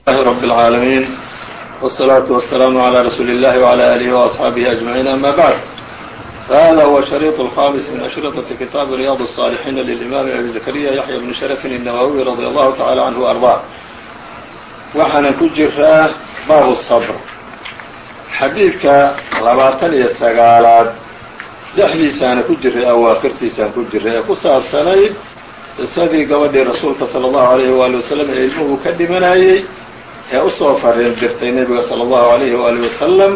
لله رب العالمين والصلاة والسلام على رسول الله وعلى آله وأصحابه أجمعين أما بعد فهذا هو الشريط الخامس من أشرطة كتاب رياض الصالحين للإمام أبي زكريا يحيى بن شرف النووي رضي الله تعالى عنه وأرضاه waxaanan ku jiraa baabu الصبر xadiidka labaatan iyo sagaalaad dhexdiisaana ku jiray awaakirtiisaan ku jiray ee ku saabsanayd qisadii gabadhii rasuulka salى الlahu عalayhi waali wasalam ee ilmuhu ka dhimanayey ee usoo fariin dirtay nebiga salى الlahu عalayhi waali wasalam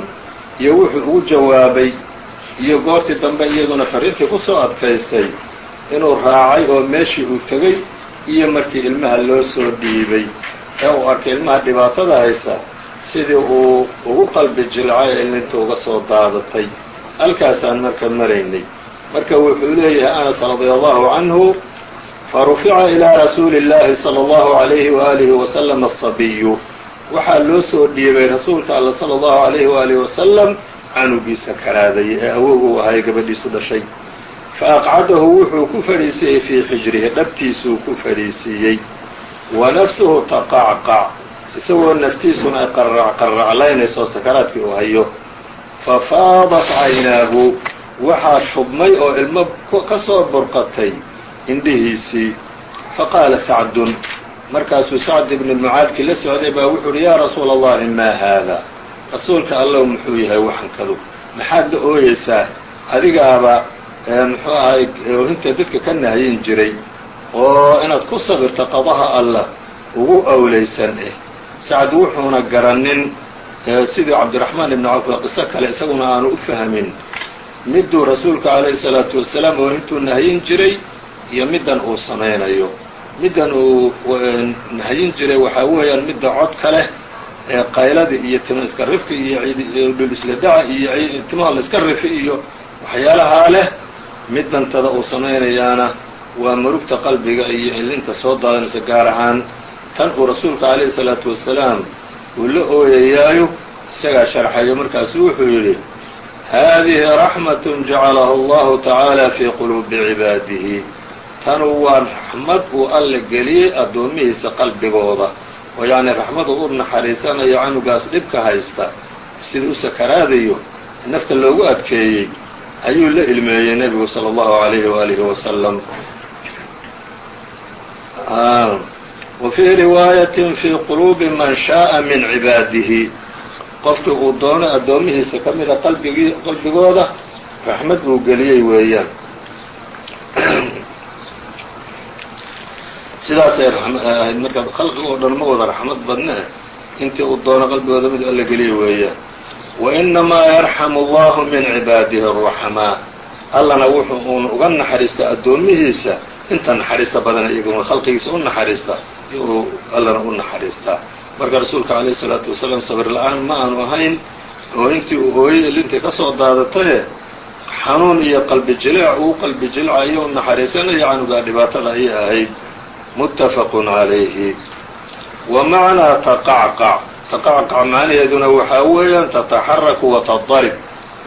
iyo wuxuu ugu jawaabay iyo goortii dambe iyaduna fariintii kusoo adkaysay inuu raacay oo meeshii uu tegey iyo markii ilmaha loo soo dhiibay ee uu arkay ilmaha dhibaatada haysa sidii uu ugu qalbi jilcay ee ilinta uga soo daadatay halkaasaan marka maraynay marka wuxuu leeyahay anas radia allahu canhu farufica ilaa rasuuli اllahi salى اllahu عalayhi waalihi wasalam aلsabiyu waxaa loo soo dhiibay rasuulka alla salى allahu alayhi waalihi wasalam canugiisa karaadayay ee awowuu ahay gabadhiisu dhashay. Fa aqcadahu wuxuu ku fadhiisiiyey fii xijrihi dhabtiisuu ku fadhiisiiyey wa nafsuhu taqacqac isagoo naftiisuna ay qarracqarraclaynayso oo sakaraadkii u hayo. Fafaadat caynaahu waxaa shubmay oo ilmo ka soo burqatay indhihiisii. Faqaala sacdun markaasuu sacd ibni mucaadkii la socday baa wuxuu uhi yaa rasuula allahi maa haada? Rasuulka allow muxuu yahay waxankadu maxaad la ooyeysaa? Adigaaba muxuu ahay oohinta dadka ka nahyin jiray oo inaad ku sabirto qadaha allah ugu awlaysan eh. Sacd wuxuuna garanin sidii cabdiraxmaan ibni cawf qiso kale isaguna aanu u fahmin. Miduu rasuulka calayhi salaatu wasalaam oohintuu nahyin jiray iyo middan uu samaynayo middan uu nahyin jiray waxaa weeyaan midda codka leh ee qayladii iyo timo iska iyo dhul isla dhaca iyo timaha la iska rifi iyo waxyaalahaa leh middantada uu samaynayaana waa murugta qalbiga iyo ilinta soo daadanaysa gaar ahaan tan uu rasuulka calayhi salaatu wasalaam uu la ooyayaayo isagaa sharxayo markaasu wuxuu yidhi haadihi raxmatun jacalahu allahu tacaala fii quluubi cibaadihi tanu waa raxmad uu alla geliyey addoomihiisa qalbigooda oo yacni raxmadu u naxariisanayo canugaas dhibka haysta sidii u sakaraadayo nafta loogu adkeeyey ayuu la ilmeeyey nebigu salى اllahu عalayhi waalihi wasalam wa fii riwaayatin fii quluubi man shaءa min cibaadihi qofkii uu doono addoomihiisa ka mida qalbigii qalbigooda raxmad uu geliyey weeyaan sidaasay ahayd marka khalqiga oo dhan ma wada raxmad badne intii uu doono qalbigooda mid alla geliya weeyaan wainamaa yarxamu allahu min cibaadihi araxamaa allana wuxuu uuna uga naxariista addoomihiisa inta naxariista badana iyaguna khalqigiisa u naxariista uu allana u naxariistaa marka rasuulka calayhi salaatu wasalaam sabir la'aan ma aanu ahayn oo intii uu hooyey ilintii ka soo xanuun iyo qalbi jileec uu qalbi jilcayo u naxariisanayo canugaa dhibaatada ayay ahayd muttafaqun calayhi wa macnaa taqacqac taqacqac macnaheeduna waxaa weeyaan tataxaraku wa tadarib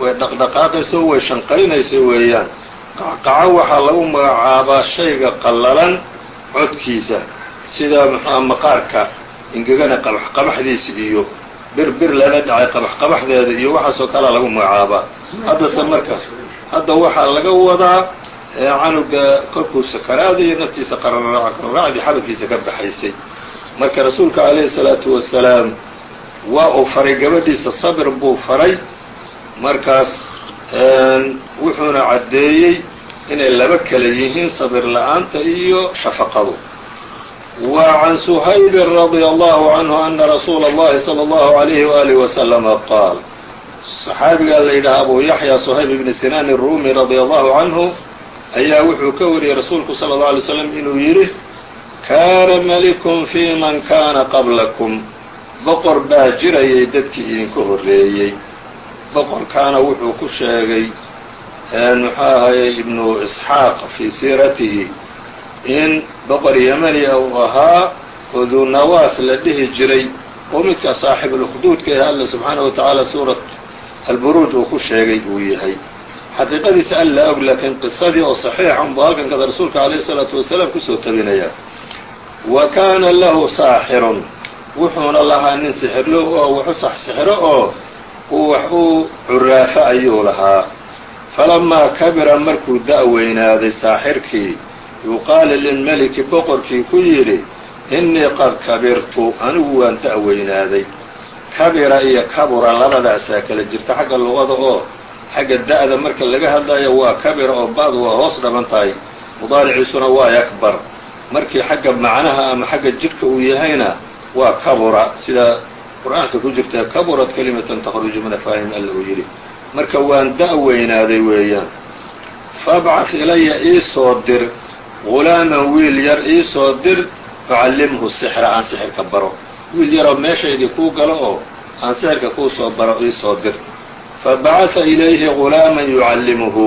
way dhaqdhaqaaqayso way shanqaynaysa weeyaan. Qacqaco waxaa lagu magacaabaa shayga qallalan codkiisa. Sida muxuua maqaarka ingegana qabaxqabaxdiisa iyo bir bir lala dhacay qabaxqabaxdeeda iyo waxaasoo kalea lagu magacaabaa. Haddase marka hadda waxaa laga wadaa canuga kolkuu sakaraadayo naftiisa qararacdii xabadkiisa ka baxaysay marka rasuulka calayhi salaatu wasalaam waa uu faray gabadhiisa sabir buu faray markaas wuxuuna caddeeyey inay laba kale yihiin sabir la-aanta iyo shafaqadu wa can suhaybin radia allahu canhu ana rasuula اllahi salى اllahu عalayhi waalihi wasalama qaal saxaabigaa la yidhaha abu yaxya suhayb ibni sinaan الrumi radia allahu canhu ayaa wuxuu ka wariyey rasuulku salى اlه alay slam inuu yidhi kaana malikun fi man kana qablakum boqor baa jirayay dadkii idinka horreeyey boqorkaana wuxuu ku sheegay muxuu ahayey ibnu isxaaq fii siiratihi in boqor yemaniya uu ahaa oo dunawaas la dhihi jiray oo midka saaxibulkhduudka ee alla subxaanaه wa tacaala suurat alburuuj uu ku sheegay uu yahay xaqiiqadiisa alla og laakiin qisadii oo saxiixa unbu halkan kada rasuulka calayhi الsalaatu wasalaam ku soo tabinaya wa kaana lahu saaxirun wuxuuna lahaa nin sixirlo oo waxu sax sixiro oo uu wax u curaafo ayuu lahaa. Falamaa kabira markuu da-weynaaday saaxirkii yuqaali lilmeliki boqorkii ku yidhi innii qad kabirtu anigu waan da-weynaaday kabira iyo kabura labadaasaa kala jirta xagga luqada oo xagga da-da marka laga hadlayo waa kabira oo ba-du waa hoos dhaban tahay. Mudaariciisuna waa yakbar markii xagga macnaha ama xagga jidhka uu yahayna waa kabura. Sida qur'aanka ku jirta kaburat kalimatan takhruju min afaahim alla uu yidhi. Marka waan da-weynaaday weeyaan. Fabcad ilaya iisoo dir. Gulaaman wiil yar iisoo dir. Ucallimhu sixra aan sixirka baro. Wiil yaroo meeshaydii kuu galo oo aan sixirka kuu soo baro iisoo dir fabacaثa ilayhi gulaaman yucallimuhu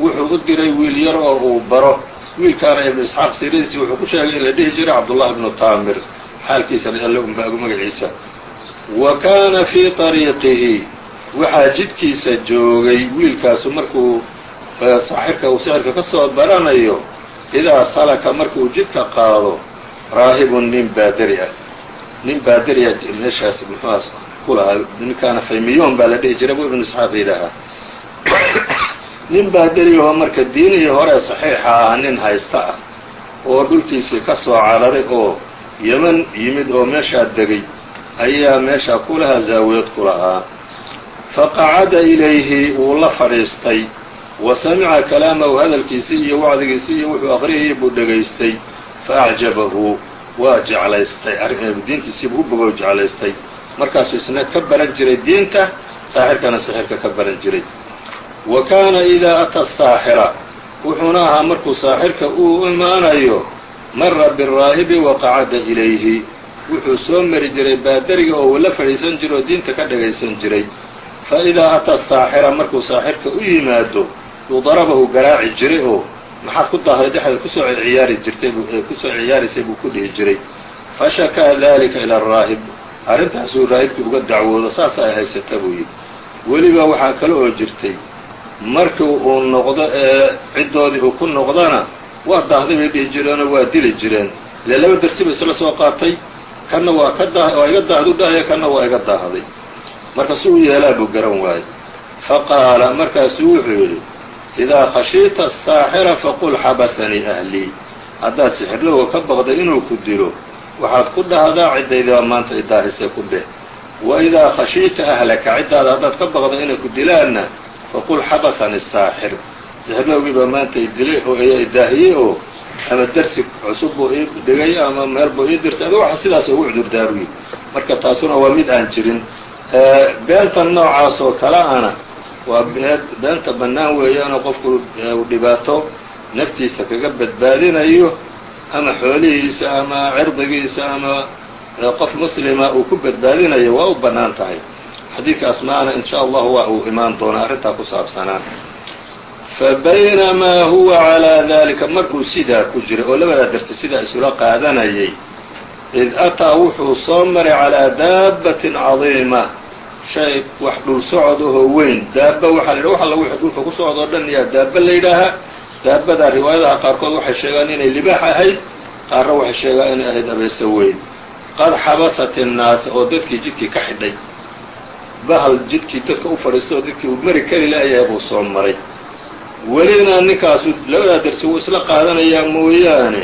wuxuu u diray wiil yar oo uu baro wiilkaana ibnu isxaaq siradiisi wuxuu ku sheegay in la dhihi jiray cabdullahi ibnu taamir xaalkiisana alle unbaagu magaciisa wa kaana fii طariiqihi waxaa jidkiisa joogay wiilkaasu markuu saaxirka uu sixirka ka soo baranayo idaa salaka markuu jidka qaado raahibun nin baaderi ah nin baaderiya meeshaas muxuaas ku lahaa ninkaana baa la dhihi jiray bu ibnu isxaaq yidhaahaa. Nin baaderiyaho marka diinihii hore saxiixa ah nin haysta ah oo dhulkiisii ka soo cararay oo yeman yimid oo meeshaa degay ayaa meeshaa ku lahaa zaawiyad ku lahaa. Faqacada ilayhi wuu la fadhiistay wa samica kalaamahu hadalkiisii iyo wacdigiisii iyo wuxuu aqriyayay buu dhegaystay faacjabahu waa jeclaystay diintiisiibuu u bogo jeclaystay markaasuu isna ka baran jiray diinta saaxirkana sixirka ka baran jiray. Wa kaana idaa ata saaxira wuxuuna ahaa markuu saaxirka uu imaanayo mara biraahibi waqacada ilayhi. Wuxuu soo mari jiray baadariga oo uu la fadhiisan jiray oo diinta ka dhagaysan jiray. Fa idaa ata saaxira markuu saaxirka u yimaado uu darabahu garaaci jiray oo maxaad ku dahday dhexdeed ku soo ciyaari jirtay ku soo ciyaaraysay buu ku dhihi jiray. Fashakaa dalika ila araahib arrintaasuu raahibkii uga dacwoodo saasa ay haysata buu yidhi. Weliba waxaa kale oo jirtay markii uu noqdo ee ciddoodii uu ku noqdana waa daahday bay dhihi jireenoo waa dili jireen. Ile laba dersi ba isla soo qaatay kanna waa ka daa waa iga daahdu dhahaya kanna waa iga daahday. Marka si u yeelaa buu garan waayey. Fa qaala markaasuu wuxuu yidhi idaa khashiita asaaxira faqul xabasanii ahlii haddaad sixirlowga ka baqday inuu ku dilo waxaad ku dhahdaa ciddaydaa maanta idaahisay ku dheh wa idaa khashiita ahlaka ciddaada haddaad ka baqday inay ku dilaanna faqul xabasani saaxir sixirlowgii baa maanta i dilay oo idaahiyey oo ama dersi cusub buu ii dhigay ama meel buu ii dirsay ada waxa sidaas ugu cudurdaaruyi marka taasuna waa mid aan jirin. Beenta noocaas oo kale ana waa beenta bannaan weeyaanoo qofku dhibaato naftiisa kaga badbaadinayo ama xoolihiisa ama cirdigiisa ama qof muslima uu ku badbaadinayo waa u bannaan tahay. Xadiidka asmaana in sha allahu waa uu imaan doonaa arrintaa ku saabsanaa fabaynamaa huwa calaa dalika markuu sidaa ku jiray oo labadaa darsi sidaa isula qaadanayay id ataa wuxuu soo maray calaa daabbatin cadiima. Shay wax dhul socod ahoo weyn daaba waxaa la yidhaha wax alla wixii dhulka ku socod oo dhan yaa daaba la yidhaahaa daabadaa riwaayadaha qaarkood waxay sheegaan inay libaax ahayd qaarna waxay sheegaan inay ahayd abeese weyn. Qad xabasat innaasa oo dadkii jidkii ka xidhay. Bahal jidkii dadka u fadhiista oo dadkii mari kari la'yahay buu soo maray. Welina ninkaasu labadaa darsi wuu isla qaadanayaa mooyaane.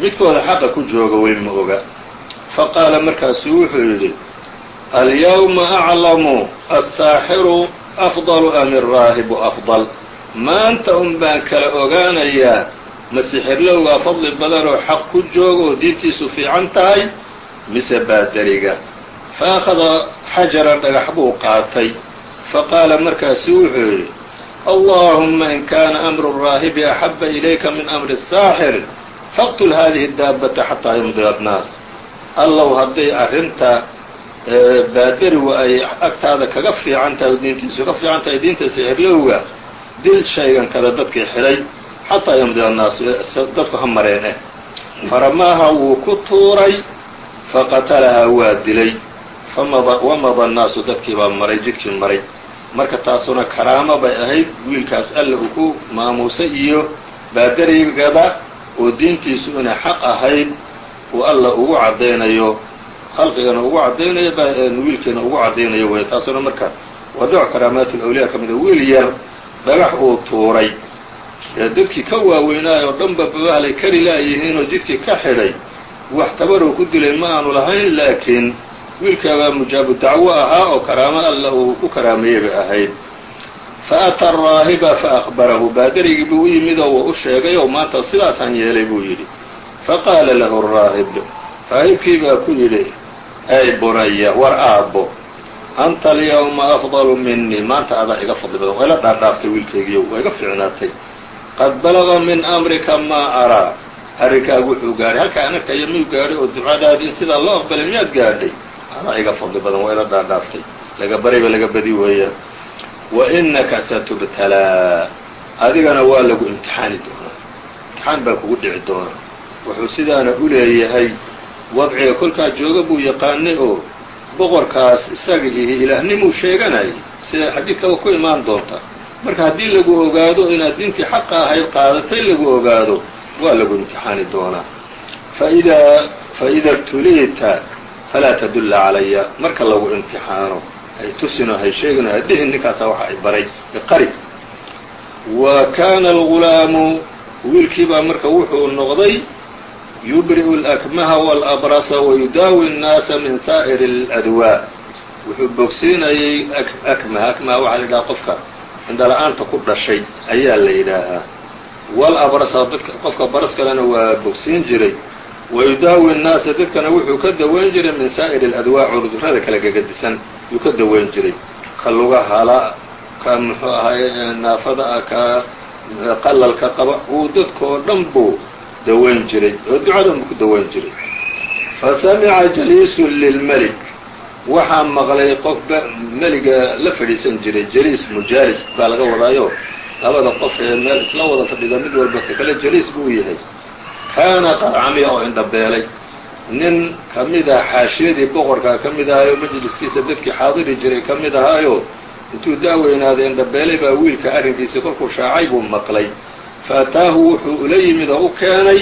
Midkooda xaqa ku jooga weyn ma oga. Fa qaala markaasuu wuxuu yidhi alyawma aclamu assaaxiru afdalu am iraahibu afdal maanta un baan kala ogaanayaa masixirlowgaa fadli badan oo xaq ku jooga oo diintiisu fiican tahay mise baadariga? Fa akhada xajaran dhagax buu qaatay. Fa qaala markaasu wuxuu yidhi allahuma in kaana amru raahibi axaba ilayka min amri الsaaxir faqtul hadihi daabata xataa yumdiya annaas allow hadday arrinta baadarigu ay agtaada kaga fiican tahay oo diintiisu ka fiican tahay diinta sixirlowga dil shaygan kada dadkii xidhay xataa yumdiya annaas dadku ha mareen eh faramaaha wuu ku tuuray faqatalahaa waa dilay. Wamada annaasu dadkii baa maray jidkii maray. Marka taasuna karaamo bay ahayd wiilkaas alla uu ku maamuusay iyo baadarigada oo diintiisu inay xaq ahayd uu alla ugu caddaynayo. Khalqigana ugu caddaynaya wiilkiina ugu caddaynaya wey taasuna marka waa nooc karaamaat lawliya ka mida wiil yar dhagax uu tuuray. Ee dadkii ka waaweynaay oo dhanba babahlay kari laayihiinoo jidkii ka xidhay wax tabaruu ku dilay ma aanu lahayn laakiin wiilkaabaa mujaabu dacwo ahaa oo karaamo alla uu ku karaameeyey ahayd. Fa ata araahiba fa akhbarahu baadarigii buu u yimid oo wuu u sheegay oo maanta sidaasaan yeelay buu yidhi. Faqaala lahu raahib raahibkii baa ku yidhi ay bunaya war aabbo anta alyawma afdalu minii maanta adaa iga fadli badan. Waa ila dhaadhaaftay wiilkaygiiyo waa iga fiicnaatay. Qad balaga min amrika maa araa arrinkaagu wuxuu gaadhay. Halkaa an arkaya miyuu gaadhay oo ducadaadi in sidaa loo aqbalay miyaad gaadhay? Adaa iga fadli badan. Waa ila dhaadhaaftay laga bariba laga badi weeyaan wa inaka satubtalaa. Adigana waa lagu imtixaani doonaa. Imtixaan baa kugu dhici doonaa. Wuxuu sidaana u leeyahay wadciga kolkaa jooga buu yaqaanay oo boqorkaas isaga iyo ilaahnimuu sheeganayay sida xadiidkaba ku imaan doonta. Marka haddii lagu ogaado inaad diintii xaqa ahayd qaadatay lagu ogaado waa lagu imtixaani doonaa. Faidaa faida btuliita falaa tadulla calaya. Marka lagu imtixaano hay tusino hay sheegino hadhihin ninkaasaa waxa ay baray iqari wa kaana algulaamu wiilkii baa marka wuxuu noqday yubri'u alakmaha walabrasa wayudaawi nnaasa min saa'ir اladwaa wuxuu bogsiinayay akmaha. Akmaha waxaa la yidhaha qofka indhala-aanta ku dhashay ayaa la yidhaahaa. Walabrasa dadka qofka baras kalena waa bogsiin jiray. Wayudaawi nnaasa dadkana wuxuu ka daweyn jiray min saa'ir اladwaa cudurrada kala gegadisan yuu ka daweyn jiray. Ka luga hala ka muxuu ahaye naafada ka qalalka qaba uu dadka oo dhan buu daweyn jiray. Oo ducadan buu ku daweyn jiray. Fa samica jaliisun lilmelik waxaa maqlay qof meliga la fadhiisan jiray. Jaliis mujaalis baa laga wadaayo. Labada qof ee meel isla wada fadhida mid walba ka kale jaliis buu yahay. Kaana qarcamiya oo indhabeelay. Nin ka mid ah xaashiyadii boqorkaa ka mid ahaayo majliskiisa dadkii xaadiri jiray ka mid ahaayo intuu daaweynaaday indhabeelay baa wiilka arrinkiisii kolkuu shaacay buu maqlay faataahu wuxuu ula yimid oo u keenay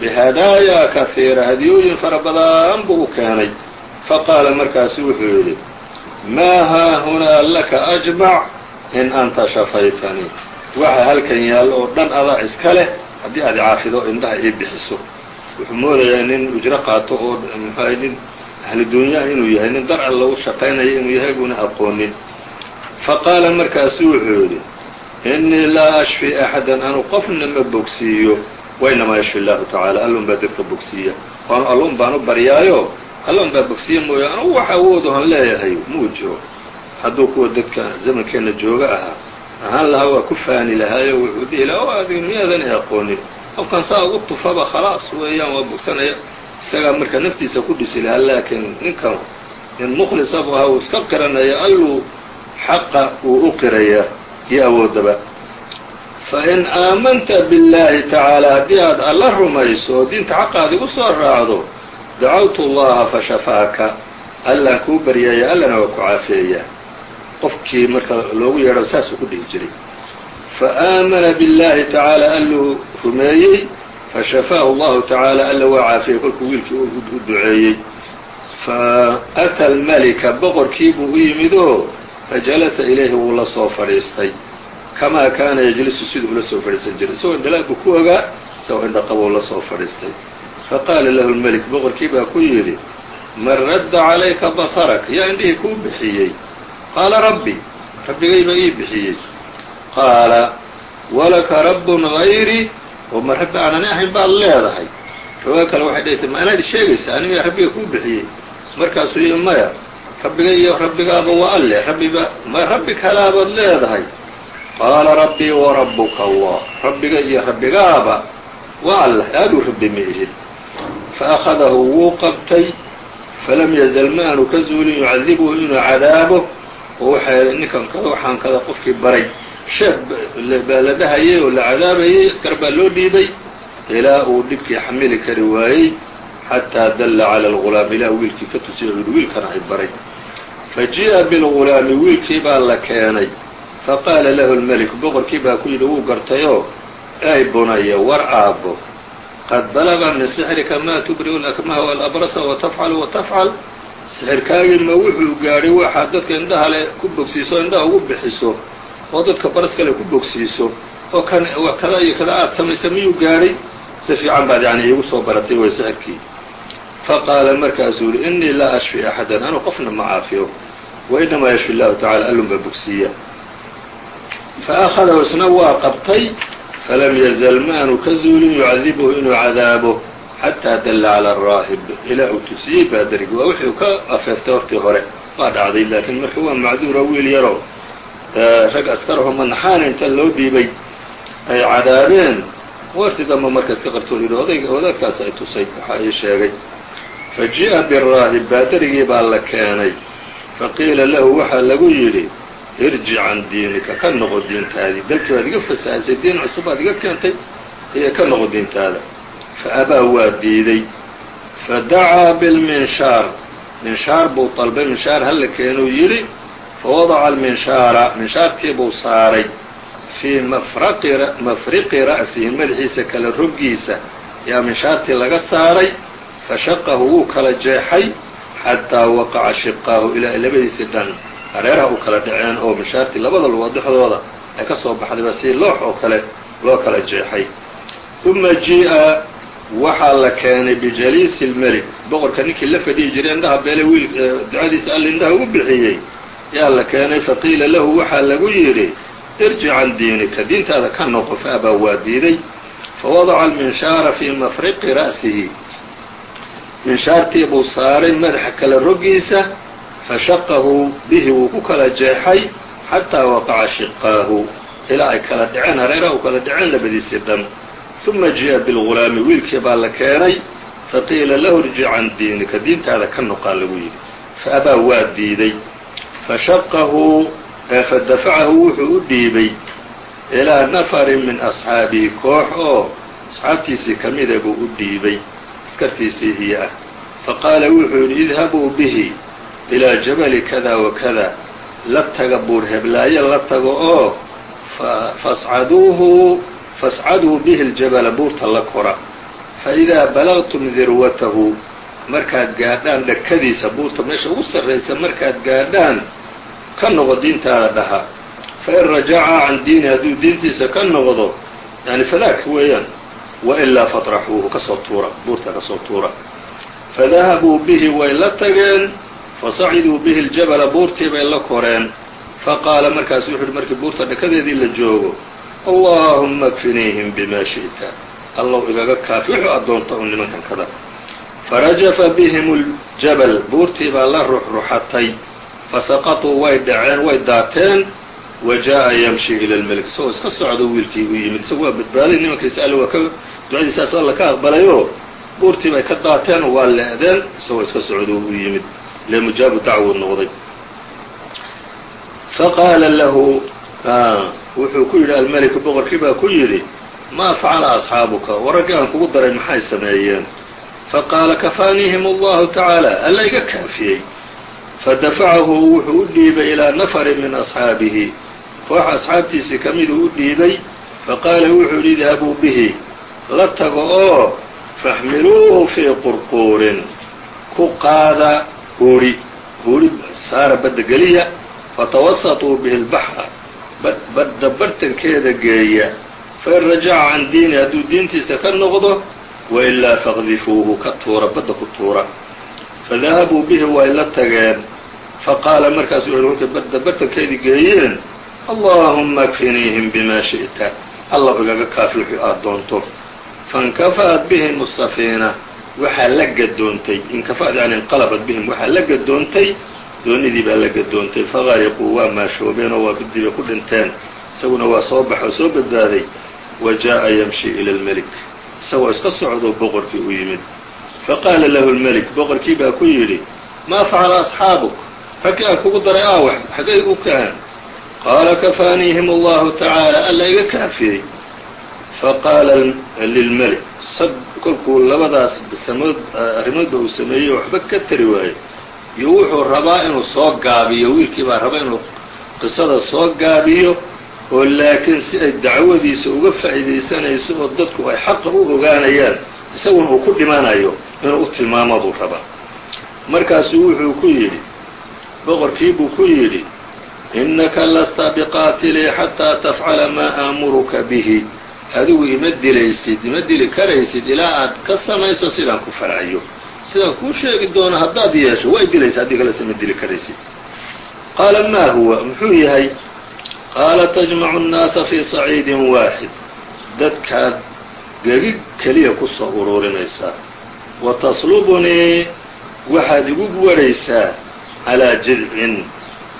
bihadaayaa kahiira hadiyooyin fara badan buu u keenay faqaala markaasu wuxuu yidhi maa haahunaa laka ajmac in anta shafaytanii waxa halkan yaallo oo dhan adaa iska leh haddii aad caafido indhaha ii bixiso wuxuu moodayaa nin ujro qaato oo muxuaha nin ahlu dunyaha inuu yahay nin dar alla u shaqaynaya inuu yahay buuna aqoonin faqaala markaasu wuxuu yidhi innii laa ashfi axadan anu qofna ma bogsiiyo wainamaa yashfi allahu tacaala allun baa dadka bogsiiya waanu allun baan u baryaayo allun baa bogsiya mooye anugu wax awoodahan leeyahay muu jiro hadduu kuwa dadka zamankeenna jooga ahaa ahaan lahaa waa ku faani lahaayo wuxuu dhihi laha o adiga miyaadan i aqoonin qofkan saa ugu tufaba khalaas weeyaan waa bogsanaya isagaa marka naftiisa ku dhisi lahaa laakiin ninkan nin mukhlisa buu ahaa uu iska qiranaya alluu xaqa uu u qiraya iyo awoodaba fain aamanta billaahi tacaala haddii aad alla rumayso oo diinta xaqaad igu soo raacdo dacawtu allaha fashafaaka allaan kuu baryaaya allana waa ku caafeeyaa qofkii marka loogu yeedho saasuu ku dhihi jiray faآamana biاllahi tacaala alluu rumeeyey fashafaahu allahu tacaala alla waa caafiyey kolkuu wiilkii u duceeyey faأta almalika boqorkii buu u yimid oo fajalasa ilayhi wuu la soo fadhiistay. Kamaa kaana yajlisu siduu ula soo fadhiisan jiray. Isagoo indhalaa buu ku ogaa isagoo indhaqabou la soo fadhiistay. Faqaala lahu lmelik boqorkii baa ku yidhi man radda calayka basarak yaa indhihii kuu bixiyey? Qaala rabbi rabbigay baa ii bixiyey. Qaala walaka rabbun hayri oo ma rabbi aanani ahayn baad leedahay. Riwaayo kale waxay dhahaysa ma anaad sheegaysaa anigaa rabbiga kuu bixiyey? Markaasuu yihi maya rabbiga iyo rabbigaaba waa alle rabbiba ma rabbi kalaabaad leedahay qaala rabbii wa rabbuka allah rabbiga iyo rabbigaaba waa alleh aaduu rabbi ma ihid faأkhadahu wuu qabtay falam yazal ma aanu ka zuulin yucadibuhu inuu cadaabo oo waxay ninkan kada waxaan kada qofkii baray sheekh baa la dhahayay oo la cadaabayay askar baa loo dhiibay ilaa uu dhibkii xamili kari waayey xataa dalla cala algulaam ilaa wiilkii ka tusiya u yihi wiilkana ay baray faji'a bilgulaami wiilkii baa la keenay faqaala lahu lmelik boqorkii baa ku yidhi wuu gartayoo ay bunaya war aabbo qad balaga min sixrika ma tubri'u lakmaha walabrasa watafcal watafcal sixirkaagii ma wuxuu gaadhay waxaad dadka indhaha le ku bogsiiso indhaha ugu bixiso oo dadka baras kale ku bogsiiso oo kan kada iyo kada aad samaysa miyuu gaadhay si fiican baad yani iigu soo baratay way sixirkii faqaala markaasuu yihi inii laa ashfi axadan anu qofna ma caafiyo wainamaa yashfi llahu tacala allun baa bogsiiya faأkhadahu isna waa qabtay falam yazal maanu ka zuulin yucadibuhu inuu cadaabo xataa dalla calى الraahib ilaa uu tusiyey baadarigi waa wixii ka afeeftay waqtii hore waa dhacday laakiin marka waa macduura wiil yaroo rag askarahoo manaxaana inta loo dhiibay ay cadaabeen warti damba marka iska qartood yidhi odayga wadaadkaas ay tusay waxaa ii sheegay faji'a biraahib baadarigii baa la keenay faqiila lahu waxaa lagu yidhi irjic can diinika ka noqo diintaadii dalkii baad iga fasahaysay diin cusub baad iga keentay ee ka noqo diintaada faabaa waa diiday fadacaa bilminshaar minshaar buu dalbay minshaar hala keenuu yidhi fawadaca alminshaara minshaartii buu saaray fii mafriqi ra'sihi madaxiisa kala roggiisa yaa minshaartii laga saaray fashaqahu wuu kala jeexay xataa waqaca shiqaahu ilaa labadiisii dhan. Hareeraha u kala dhaceen oo minshaartii labada lugood ay ka soo baxdayba si loox oo kale loo kala jeexay. Uma jii'a waxaa la keenay bijaliisi lmelik boqorka ninkii la fadhihi jiray indhaha beele wiil ducadiisa alla indhaha ugu bixiyey yaa la keenay faqiila lahu waxaa lagu yidhi irjic can diinika diintaada ka noqo faabaa waa diiday. Fawadaca alminshaara fii mafriqi ra'sihi minshaartii buu saaray madaxa kala roggiisa fashaqahu bihi wuu ku kala jeexay xataa waqaca shiqaahu. Ilaa ay kala dhaceen hareeraha u kala dhaceen labadiisii dhan. Uma ji'a bilgulaami wiilkii baa la keenay faqiila lahu irjic can diinika diintaada ka noqaa lagu yidhi. Faabaa waa diiday. Fashaqahu fadafacahu wuxuu u dhiibay ilaa nafarin min asxaabihi koox oo asxaabtiisii ka mida buu u dhiibay askartiisii iyo ah faqaala wuxuu yidhi idhabuu bihi ilaa jabali kada wa kada la taga buur heblaayo la tago oo fascaduuhu fascaduu bihi ljabala buurta la kora. Faidaa balagtum dirwatahu markaad gaadhaan dhakadiisa buurta meesha ugu sarraysa markaad gaadhaan ka noqo diintaada dhaha. Fain rajaca can diini hadduu diintiisa ka noqdo yani fadaaka weeyaan wailaa fatraxuuhu ka soo tuura buurta ka soo tuura fadahabuu bihi way la tageen fasaciduu bihi ljabala buurtii bay la koreen faqaala markaasu wuxu uhi markii buurta dhakadeedii la joogo allaahumma kfiniihim bima shi'ta allow igaga kaafi wuxuu addoonta un nimankan kada farajafa bihim ljabal buurtii baa la ruxruxatay fasaqatuu way dhaceen way daateen wa jaa'a yamshi ila lmelik isagoo iska socdo wiilkii u yimid isagu waa badbaaday nimankiisa alle waa ka ducadiisaas alla ka aqbalayoo buurtii bay ka daateen waa le'deen isagoo iska socdo u yimid ile mujaabu dacwuu noqday faqaala lahu wuxuu ku yidhi almeliku boqorkii baa ku yidhi maa facala asxaabuka waraggii aan kugu daray maxay sameeyeen faqaala kafaaniihim allahu tacaala alla iga kaafiyey fadafacahu wuxuu u dhiibay ilaa nafarin min asxaabihi koox asxaabtiisii ka miduu u dhiibay faqaala wuxuu yidhi idhabuu bihi la tago oo faxmiluuhu fii qurquurin ku qaada huuri huuri saara badda geliya fatawasatuu bihi lbaxra badda bartankeeda geeya fain rajaca can diini hadduu diintiisa ka noqdo wailaa faqdifuuhu ka tuura badda ku tuura. Fadahabuu bihi way la tageen. Faqaala markaasuu wuxu markay badda bartankeedii geeyeen allaahumma akfiniihim bima shi'ta allah igaga kaafi wuxuu aad doonto faاnkafa'at bihim الsafiina waxaa la gadoontay inkafa'at yani inqalabat bihim waxaa la gadoontay doonidii baa la gadoontay fagariquu waa maashoobeen oo waa bidii bay ku dhinteen isaguna waa soo baxoo soo badbaaday wa jaa'a yamshi ila اlmelik isagoo iska socdo boqorkii u yimid faqaala lahu اlmelik boqorkii baa ku yidhi maa facala asxaabuk raggii aan kugu daray aawax xaggay u kaceen qaala kafaaniihim allahu tacaala alla iga kaafiyey faqaala lilmelik kolkuu labadaas samood arrimoodba uu sameeyey waxba ka tari waayey iyo wuxuu rabaa inuu soo gaabiyo wiilkii baa raba inuu qisada soo gaabiyo oo laakiin si ay dacwadiisa uga faa'iidaysanayso oo dadku ay xaqa u ogaanayaan isaguna uu ku dhimanayo inuu u tilmaamo buu rabaa markaasuu wuxuu ku yidhi boqorkii buu ku yidhi innaka lasta biqaatilii xataa tafcala maa aamuruka bihi adigu ima dilaysid ima dili karaysid ilaa aad ka samayso sidaan ku farcayo sidaan kuu sheegi doono haddaad yeesho way dilaysa haddii kalese ma dili karaysid qaala maa huwa muxuu yahay qaala tajmacu الnaasa fii saciidin waaxid dadkaad gegig keliya ku soo uruurinaysaa wa taslubunii waxaad igu waraysaa calaa jidcin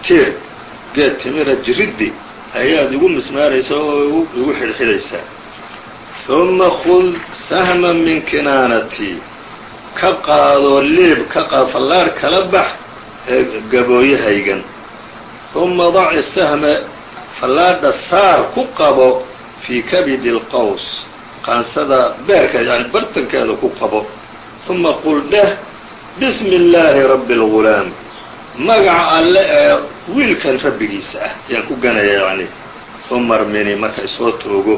tiir geed timira jiriddi ayaad igu mismaaraysaa oo igu xidhxidhaysaa ثuma khud sahma min kinaanatii ka qaado liib ka qaad fallaar kala bax ee gabooyahaygan ثuma daci sahma fallaadha saar ku qabo fii kabidi اlqaws qaansada beerka yani bartankeeda ku qabo ثuma qul dheh bismi اllaahi rabbi اlgulaam magaca alle ee wiilkan rabbigiisa ah ayaan ku ganaya yani ثuma armini marka isoo toogo.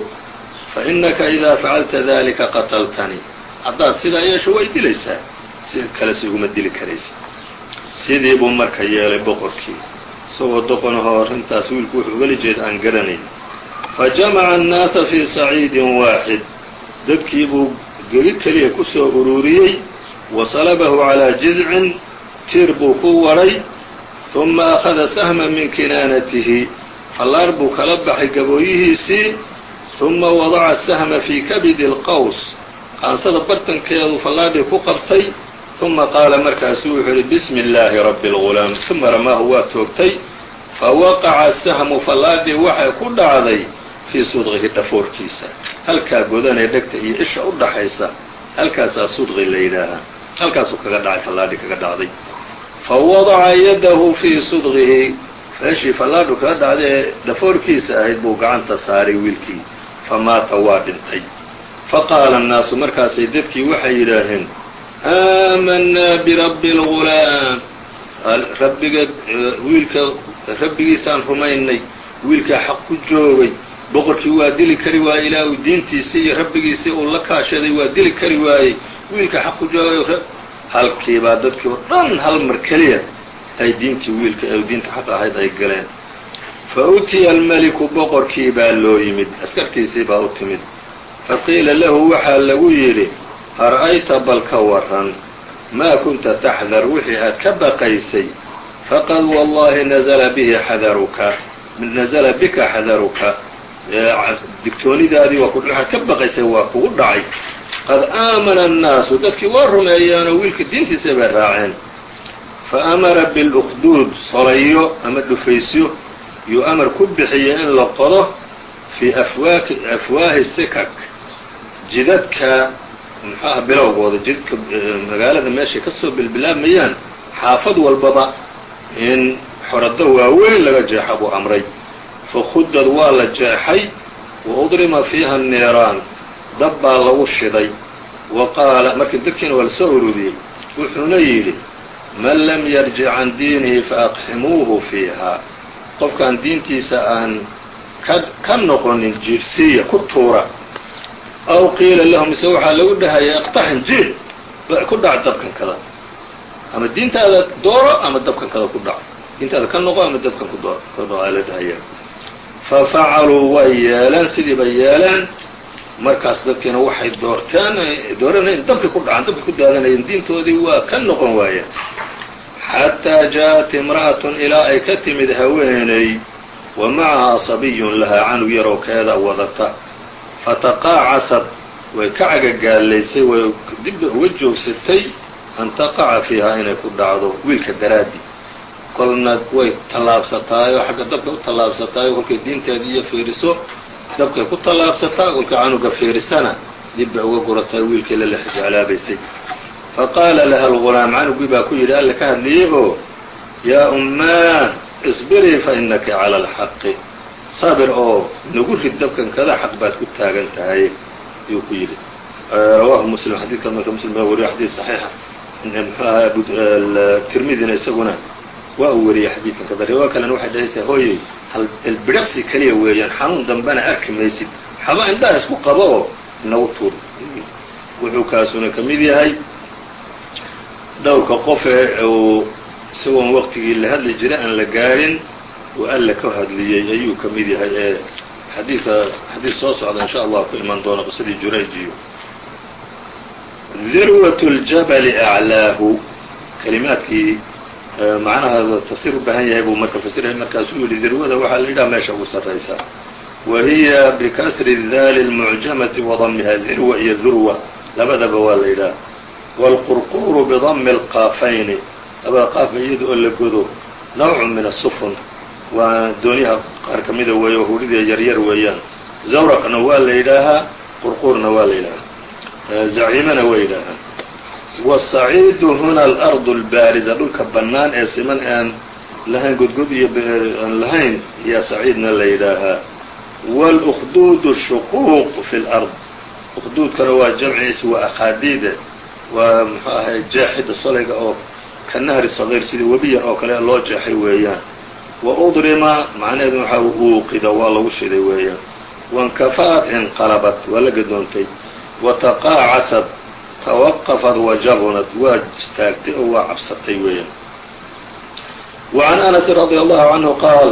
Fainaka idaa facalta dalika qataltanii haddaad sidaa yeesho way dilaysaa. Si kalese iguma dili karaysa. Sidii buu marka yeelay boqorkii. Isagoo doqonahoo arrintaas wiilku wuxuu ugala jeeda aan garanayn. Fajamaca annaasa fii saciidin waaxid. Dadkii buu gegi keliya ku soo ururiyey wasalabahu calaa jidcin tiir buu ku waray ثuma akhada sahma min kinaanatihi fallaar buu kala baxay gabooyihiisii ثuma wadaca sahma fii kabidi اlqaws qaansada bartankeedu fallaadhii ku qabtay ثuma qaala markaasuu wuxuu yihi bismi اllaahi rabbi اlgulaam ثuma ramaahu waa toogtay fawaqaca sahmu fallaadhii waxay ku dhacday fii sudqihi dhafoorkiisa halkaa godanee dhegta iyo isha u dhaxaysa halkaasaa sudqi la yidhaahaa halkaasuu kaga dhacay fallaadhii kaga dhacday fawadaca yadahu fii sudqihi feeshii fallaadhu kaga dhacday ee dhafoorkiisa ahayd buu gacanta saaray wiilkii famaata waa dhintay faqaala annaasu markaasay dadkii waxay yidhaaheen aamanaa birabbi اlgulaam rabbiga wiilka rabbigiisaan rumaynay wiilkaa xaq ku joogay boqorkii waa dili kari waayey ilaa uu diintiisii iyo rabbigiisii uu la kaashaday waa dili kari waayey wiilka xaq ku joogay halkiibaa dadkii oo dhan hal mar keliya ay diintii wiilka ee diinta xaq ahayd ay galeen. Fa utiya almeliku boqorkii baa loo yimid askartiisii baa u timid. Faqiila lahu waxaa lagu yidhi ar'ayta bal ka waran maa kunta taxdar? Wixii aad ka baqaysay faqad wallahi nazla bihi xadaruka nazla bika xadaruka. Digtoonidaadii waa waxaad ka baqaysay waa kugu dhacay qad aamana annaasu dadkii waa rumeeyeenoo wiilka diintiisa bay raaceen fa amara bilukhduud solayo ama dhufaysyo yuu amar ku bixiyey in la qodo fii afwaahi sikak jidadka muxuaha bilowgooda jidadka magaalada meeshay ka soo bilbilaamayaan xaafad walbaba in xorado waaweyn laga jeexa buu amray fakhudad waa la jeexay wa udrima fiiha niiraan dab baa lagu shiday. Wa qaala markii dadkiina waa la soo ururiyey wuxuuna yidhi man lam yarjic can diinihi faaqximuuhu fiiha. Qofkaan diintiisa aan ka noqonin jiirsiiya ku tuura. Aw qiila lahu mise waxaa lagu dhahaya iqtaxim jiir ku dhac dabkan kada ama diintaada dooro ama dabkan kada ku dhac. Diintaada ka noqo ama dabkan ku doo ka doo aa la dhahaya fa facaluu way yeeleen sidii bay yeeleen markaas dadkiina waxay doorteen dooranayn dabkay ku dhacaan dabkay ku daadanayeen diintoodii waa ka noqon waayeen. Xataa jaaءat imra'atun ilaa ay ka timid haweeney wa macahaa sabiyun lahaa canug yaroo keeda wadata. Fataqaacasad way ka cagagaalaysay way dibba uga joogsatay an taqaca fiihaa inay ku dhacdo wiilka daraaddi. Kolna way tallaabsataayoo xagga dabka u tallaabsataayoo kolkay diinteeda iyo fiiriso dabkay ku tallaabsataa kolkay canuga fiirisana dib bay uga gurataay wiilkii la jeclaabaysay faqaala laha algulaam canugii baa ku yidhi alle ka hadliyey oo yaa ummaa isbirii fa innaki cala alxaqi. Sabir oo nagu rid dabkan kada xaq baad ku taagan tahay ayuu ku yidhi. Rawaahu muslim xadiidka marka muslim baa wariyo xadiid saxiixa. Muxuu ahaa tirmidina isaguna waa uu wariyey xadiidkan. Kada riwaa kalena waxay dhahaysaa hooyey hal elbidhaqsi keliya weeyaan xanuun dambena arki maysid. Xaba indhaha isku qabo oo inagu tuur. Wuxuu kaasuna ka yahay dhowrka qofe uu isagoon waqtigii la hadli jiray aan la gaadhin uu alla ka hadliyey ayuu ka yahay ee xadiika xadiid soo socda in sha allah ku iman doona qisadii jurayj iyo. Dirwat اljabali aclaahu kalimaadkii macnaha tafsiir u baahan yahay buu marka fasiraya markaasuu yihi dirwada waxaa la yidhaha meesha ugu sarraysa wa hiya bikasri daali اlmucjamati wadamiha dirwa iyo durwa labadaba waa la yidhaha wاlqurquru bidami اlqaafayni labada qaaf iyada oo la godo nawcu min asufun waa doonyaha qaar ka mida weeye oo hurida yaryar weeyaan zawraqna waa la yidhaahaa qurqurna waa la yidhaahaa zaciimana waa yidhaahaa wasaciidu huna alardu albaariza dhulka bannaan ee siman aan lahayn godgod iyo aan lahayn yaa saciidna la yidhaahaa wاlأkhduud shuquuq fi اlأrض ukhduudkana waa jamciisa waa akhaadiide waa muxuu ahay jeexida solayga oo ka nahri sagiir sidii webi yar oo kale loo jeexay weeyaan wa udrima macnaheedu waxaa uuqida waa lagu shiday weeyaan waاnkafa'at inqalabat waa la gadoontay wataqaacasad fawaqafad wajarunad waa istaagtay oo waa cabsatay weeyaan wacan anasi radia allahu canhu qaal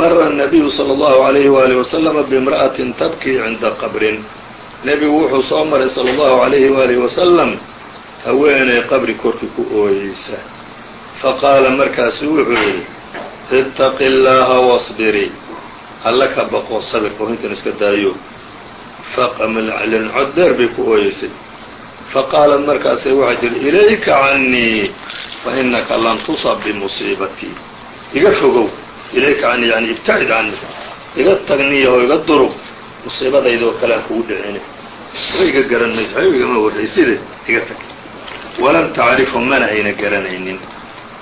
mara nabiyu sala allahu alayhi waalihi wasalama biimra'atin tabkii cinda qabrin nebigu wuxuu soo maray sala allahu alayhi waalihi wasalam haweenay qabri korkii ku ooyeysa faqaala markaasu wuxuu yidhi ittaqi illaaha wasbiri alla ka baqo sabir oo intan iska daayo faqamilclin cod deer bay ku ooyeysay faqaalat markaasay waxay tihi ilayka cannii fainaka lan tusab bimusiibatii iga fogow ilayka canii yani ibtacid canii iga tagniya oo iga durug musiibadayda oo kale aan kugu dhicine wa iga garan mayso waxba igama warrayside iga tag walam tacrifu mana ayna garanaynin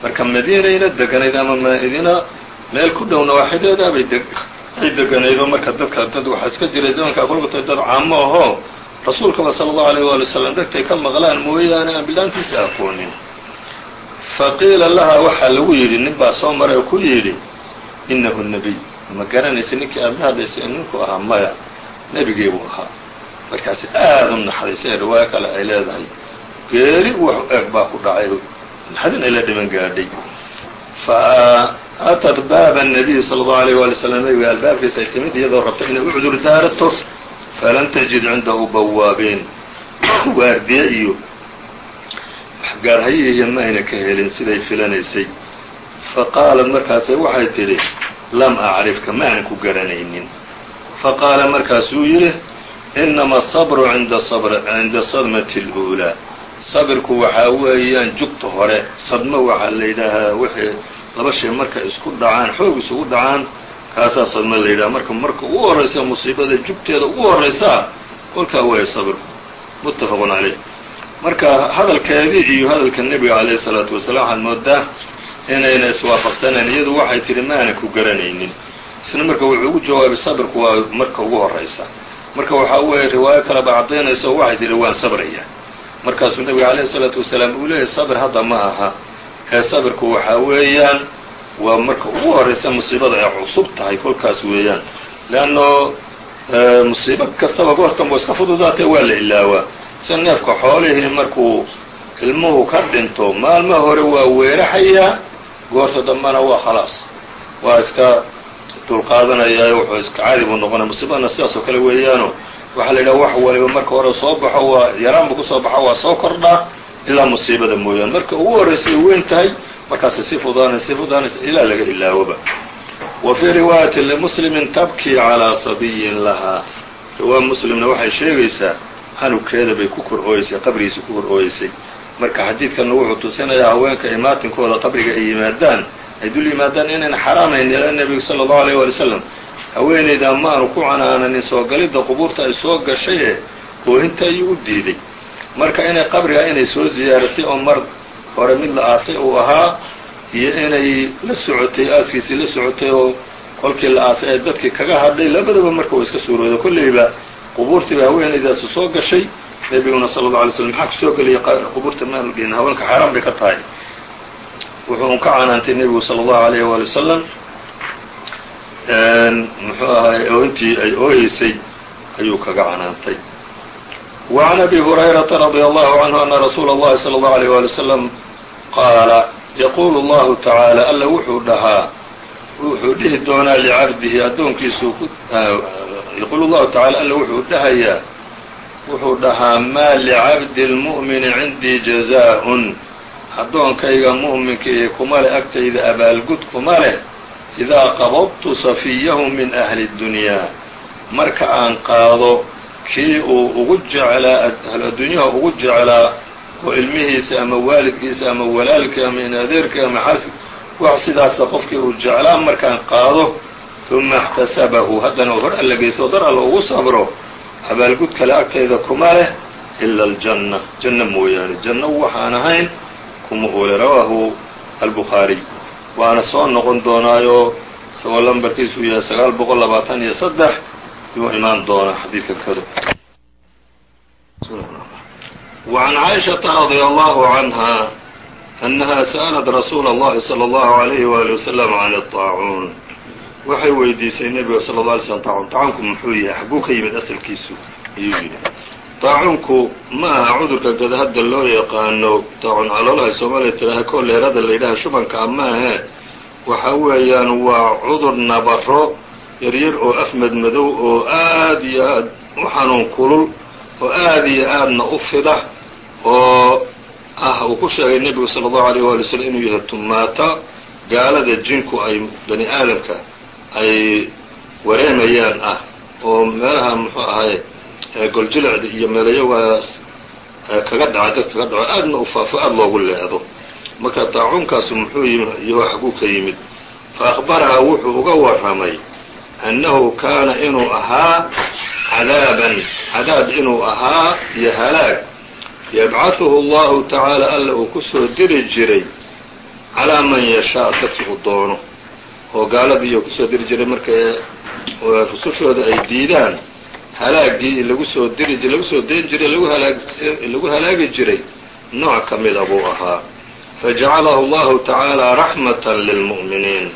marka madiinayna deganayd ama madiina meel ku dhowna waaxideedaabay ay deganaydo marka dadka dad waxaa iska jiray zamankaa kolkata dad caamo ahoo rasuulkaba sala allahu alayh waali wasalam dhegtay ka maqlaan mooyaane aan bilaantiisa aqoonin. Fa qiila lahaa waxaa lagu yidhi nin baa soo maray oo ku yidhi innahu nabiy ma garanaysa ninkii aad la hadlaysa in ninku ahaa maya. Nebigii buu ahaa. Markaasi aada u naxariisay ee riwaayo kale ay leedahay. Geeri wax eeg baa ku dhacay. Naxdin ay la dhiman gaadhay. Fa atad baaba nabiy sala allahu aleyh waali wasalam nebiga albaabkiisa ay timid iyadoo rabta inay u cudur daarato falam tajid cindahu bawaabiin waardiye iyo gaarhayihiiyo ma ayna ka helin siday filanaysay faqaalat markaase waxay tidhi lam acrifka ma ku garanaynin faqaala markaasuu yidhi inama asabru cinda sadmati اluulaa sabirku waxaa weeyaan jugta hore sadmo waxaa la yidhaahaa wixii laba shay markay isku dhacaan xoog isugu dhacaan kaasaa sadmo la yidhaha marka marka ugu horraysa musiibada jugteeda ugu horraysaa kolkaa weeye sabirku muttafaqun caleyh marka hadalkeedii iyo hadalka nebiga calayhi salaatu wasalaam waxaad moodaa inayna iswaafaqsanayn iyadu waxay tidhi ma aanan ku garanaynin. Isna marka wuxuu ugu jawaabay sabirku waa marka ugu horraysa. Marka waxaa weeye riwaayo kaleba caddaynaysa oo waxay tidhi waan sabraya. Markaasuu nebiga calayhi salaatu wasalaam uu leeyahy sabir hadda ma aha. Ee sabirku waxaa weeyaan waa marka ugu horraysa musiibada ay cusub tahay kolkaas weeyaan. Leanno musiibo kastaba goortan wa iska fududaatee waa la ilaawaa. Sida neefka xoolihii markuu ilmuhu ka dhinto maalma hore waa weeraxayaa goorta dambana waa khalaas. Waa iska dulqaadanayaa wuxuu iska caadi buu noqonaya musiibadana sidaas oo kale weeyaano. Waxaa la yidhaha wax waliba marka hore soo baxo waa yaraanba ku soo baxo waa soo kordhaa ilaa musiibada mooyaane. Marka ugu horraysay weyn tahay markaasay si fudaanaysa si fudaanaysa ilaa laga ilaawoba wa fii riwaayati limuslimin tabkii calaa sabiyin lahaa riwaaya muslimna waxay sheegaysaa canugkeeda bay ku kor ooyeysay qabrigiisa ku kor ooyeysay marka xadiidkanna wuxuu tusinayaa haweenka imaatinkooda qabriga ay yimaadaan ay dul yimaadaan inayna xaraamayn ilaa nebiga sala allahu alayh waali wasalam haweenayda ma aanu ku canaananin soo galidda qubuurta ay soo gashay ee oohinta ayuu u diiday. Marka inay qabriga inay soo ziyaaratay oo mar hore mid la aasay uu ahaa iyo inay la socotay aaskiisii la socotay oo kolkii la aasay ee dadkii kaga hadhay labadaba marka uu iska suurooday. Kolleyba qubuurtiiba haweenaydaasi soo gashay. Nebiguna sala alla alay slm maxaa ku soo geliyay qubuurta maanu dhihin haweenka xaaraan bay ka tahay. Wuxuu un ka canaantay nebigu sala allahu alayh waali wasalam muxuu ahaay oointii ay ooyeysay ayuu kaga canaantay وعn أbي هريرةa رضي الله عنه أنa رsuul الlahi صلى الله عليه ولي وسلم qaala yqul الlahu taعaalى alla wuxuu dhahaa wuxuu dhihi doonaa lcabdihi addoonkiisu yqul الlahu taعalى alla wuxuu dhahayaa wuxuu dhahaa maa lcabdi الmuؤmini cindii جazاء addoonkayga mu'minkii kuma leh agtayda abaalgud kuma leh idaa qabadtu safiyahu min ahli اdunyaa marka aan qaado kii uu ugu jeclaa ahladunyaha ugu jeclaa oo ilmihiisa ama waalidkiisa ama walaalkii ama inadeerkii ama xaaski wax sidaasa qofkii uu jeclaa markaan qaado uma اxtasabahu haddana hor alla dar alla ugu sabro abaalgud kale agtayda kuma leh ila aljanna. Janno mooyaane janno waxaan ahayn kuma ule rawaahu albukhaariy waana soo noqon doonaayo isagoo lambarkiisu yahay sagaal boqol labaatan iyo saddex yuu imaan doonaa xadiidka kado وعn caaئiشhaةa رadي الله عanهa أنha sألت rasuul الlahi صلى الlaه عalيه وaلي وsلم عن الطاacuun waxay weydiisay nebiga sal اه عlay slm طاacun طaacunku muxuu yahay xaguu ka yimid asalkiisu ayuu yidhi طaacunku ma aha cudurka gada hadda loo yaqaano طaacun caloolaha soomaaliya tiraaha koleerada la yidhaha shubanka maahe waxa weeyaan waa cudur nabaro yaryar oo afmed madow oo aad iyo aad u xanuun kulul oo aad iyo aadna u fida oo ah uu ku sheegay nebigu sala allahu alayh waali slm inuu yahay tumaata gaalada jinku ay bani aadamka ay wareemayaan ah oo meelaha muxuu ahay goljilicda iyo meelayagaas kaga dhaca dad kaga dhaco aadna u faafo aada loogu leedo. Marka taacuunkaasu muxuu yimi iyo xagguu ka yimid. Fa akhbaraha wuxuu uga warramay annahu kaana inuu ahaa cadaaban cadaab inuu ahaa iyo halaag yabcaثuhu allahu tacaala alla uu ku soo diri jiray calaa man yashaa dadki uu doono oo gaaladii ku soo diri jiray markay rusushooda ay diidaan halaagii lagu soo diri lagu soo dayn jiray lagu halaagi jiray nooc ka mida buu ahaa fajacalahu allahu tacaala raxmatan lilmu'miniin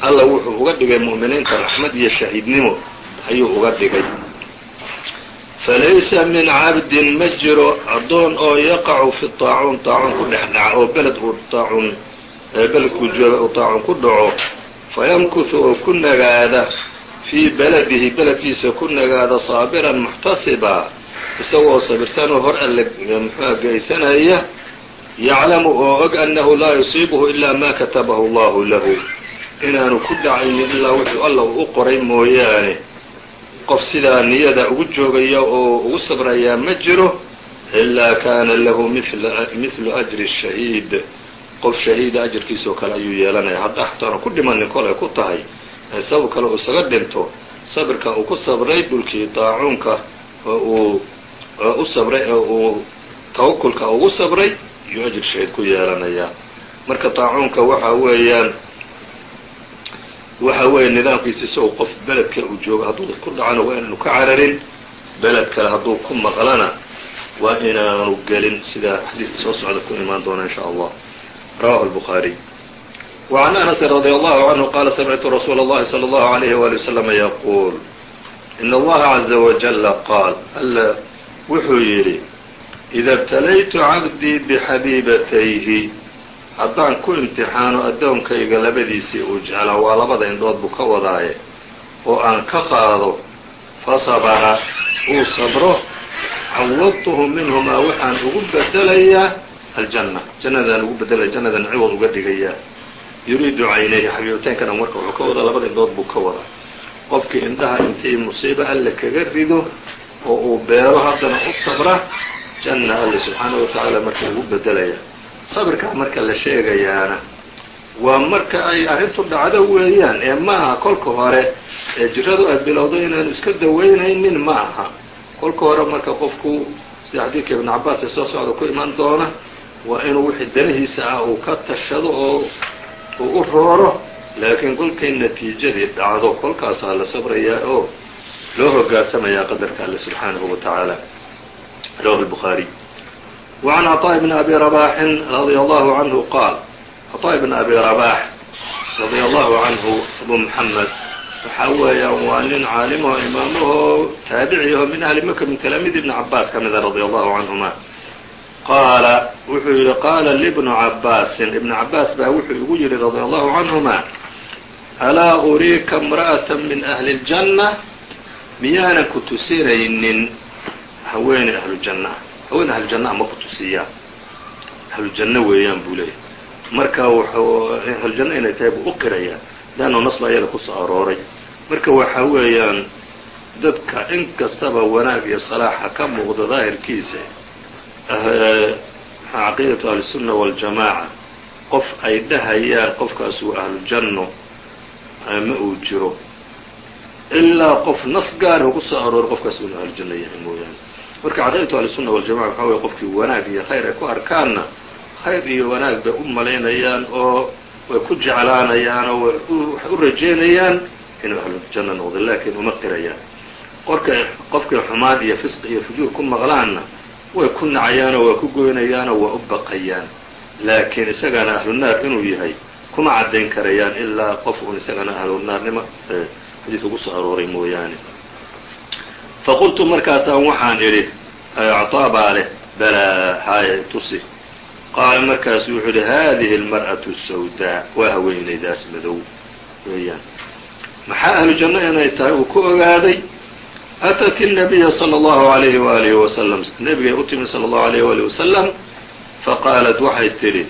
alla wuxuu uga dhigay mu'miniinta raxmad iyo shahiidnimo ayuu uga dhigay falaysa min cabdin ma jiro addoon oo yaqacu fi طaacuun طaacuun ku dhex dhaca oo beled uu طaacuun beledkuu jooga uu طaacuun ku dhaco fayamkuhu oo ku nagaada fii beladihi beledkiisa ku nagaada saabiran muxtasiba isagoo sabirsanoo hor alle muxuua geysanaya yaclamu oo og annahu laa yusiibuhu ilaa ma katabahu allahu lahu inaanu ku dhacaynin ilaa wuxuu alla u qoray mooyaane. Qof sidaa niyada ugu joogaya oo ugu sabrayaa ma jiro ilaa kaana lahu mithlu ajri shahiid. Qof shahiida ajarkiisoo kale ayuu yeelanaya. Hadda hataanu ku dhimanin kolay ku tahay ee sabab kale uu isaga dhinto. Sabirka uu ku sabray dhulkii daacuunka oo uu u sabray oo uu tawakulka ugu sabray iyuu ajir shahiid ku yeelanayaa marka daacuunka waxa weeyaan waxa weeye nidaamkiisa isagoo qof beledka uu joogo hadduu ku dhacana waa inaanu ka cararin beled kale hadduu ku maqlana waa inaanu gelin sida xadiidka soo socda ku imaan doona in sha allah rawahu الbخaariي وعn أنس رضي الله عنه qال سمعت رsuuل الlahi صلى الله عليه وaلي وسلم يquuل إن الlaha عزa وجل qاal alla wuxuu yidhi إida ابتlaytu cabdيi بxabiibatayhi haddaan ku imtixaano addoonkayga labadiisii uu jeclaa waa labada indhood buu ka wadaaye. Oo aan ka qaado fasabra uu sabro cawadtuhu minhumaa waxaan ugu bedelayaa aljanna. Jannadaan ugu bedelaya jannadan ciwad uga dhigayaa. Yuriidu caynayhi xabiibiteynkana marka wuxuu ka wadaa labada indhood buu ka wadaa. Qofkii indhaha intii musiibo alle kaga rido oo uu beero haddana u sabra janna alle subxaanahu watacaala marka ugu bedelaya sabirka marka la sheegayaana waa marka ay arrintu dhacdo weeyaan ee ma aha kolka hore ee jirradu ay bilowdo inaanu iska dawaynaynin ma aha. Kolka hore marka qofku sida xadiidka ibn cabbaas ee soo socda ku iman doona waa inuu wixii danihiisa ah uu ka tashado oo uu u rooro laakiin kolkay natiijadii dhacdo. Kolkaasaa la sabrayaa oo loo hogaansamayaa qadarka alle subxaanahu wa tacaala. Rawahu lbukhaariy وعn cطاء بن أbي رباح رضي الله عنه qاal cطاء بن أbي رباح رضي الله عنه أbو محمد waxaa weeyaan waa nin caalimaho imaamahoo taabiciyaho min ahli maka min talaamiid ibni cabaas ka mida radia allahu canhuma qaala wuxuu yihi qaala libnu cabaasin ibnu cabaas baa wuxuu igu yihi radia allahu canhuma alaa uriika imra'ata min ahli اljanna miyaanan ku tusinaynin haweeney ahlujanna ah haweeney ahlujanna ma ku tusiyaa ahlujanno weeyaan buu leeyahy marka wuxuu ahlujanno inay tahay buu u qirayaa leanno nas baa iyada ku soo arooray. Marka waxa weeyaan dadka in kastaba wanaag iyo salaaxa ka muuqda daahirkiisa caqiidatu ahlisunna waljamaaca qof ay dhahayaan qofkaas ahlujanno ma uu jiro. Ilaa qof nas gaarah ku soo arooray qofkaas uunu ahlujanno yahay mooyaane marka caqiidatu ahlisunna waljamaca waxaa weye qofkii wanaag iyo khayr ay ku arkaanna khayr iyo wanaag bay u malaynayaan oo way ku jeclaanayaan oo waxay u rajeynayaan inuu ahlujanno noqdo laakiin uma qirayaan. Qorka qofkii xumaan iyo fisqi iyo fujuur ku maqlaanna way ku nacayaanoo waa ku goynayaanoo waa u baqayaan. Laakiin isagana ahlunaar inuu yahay kuma caddayn karayaan ilaa qof uun isagana ahlunaarnimo xadiidka ku soo arooray mooyaane faqultu markaasaan waxaan idhi acطaa baa leh balaa haaya tusi qaala markaasu wuxuu yihi hadihi اlmarأaةu الsawdaa waa haweenaydaas madow weeyaan maxaa ahlu janno inay tahay uu ku ogaaday atat الnabiya slى اllahu عalayhi waalihi wasalam nebigay u timi salى اllahu عalayh waalih wasalam faqaalat waxay tidhi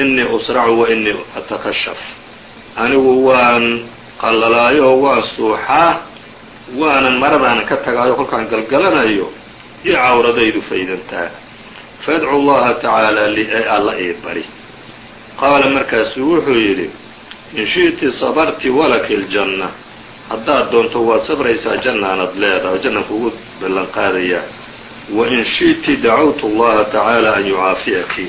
inii usracu wa inii atakashaf anigu waan qallalaayo waan suuxaa waanan maradaanan ka tagaayo kolkaan galgalanayo iyo cawradaydu faydantaa. Faadcu allaha tacaala li ee alla ii bari. Qaala markaasuu wuxuu yidhi in shi'ti sabarti walaki ljanna haddaad doonto waad sabraysaa jannaanad leedahay jannaan kugu ballan qaadayaa wa in shi'ti dacawtu allaha tacaala an yucaafiyaki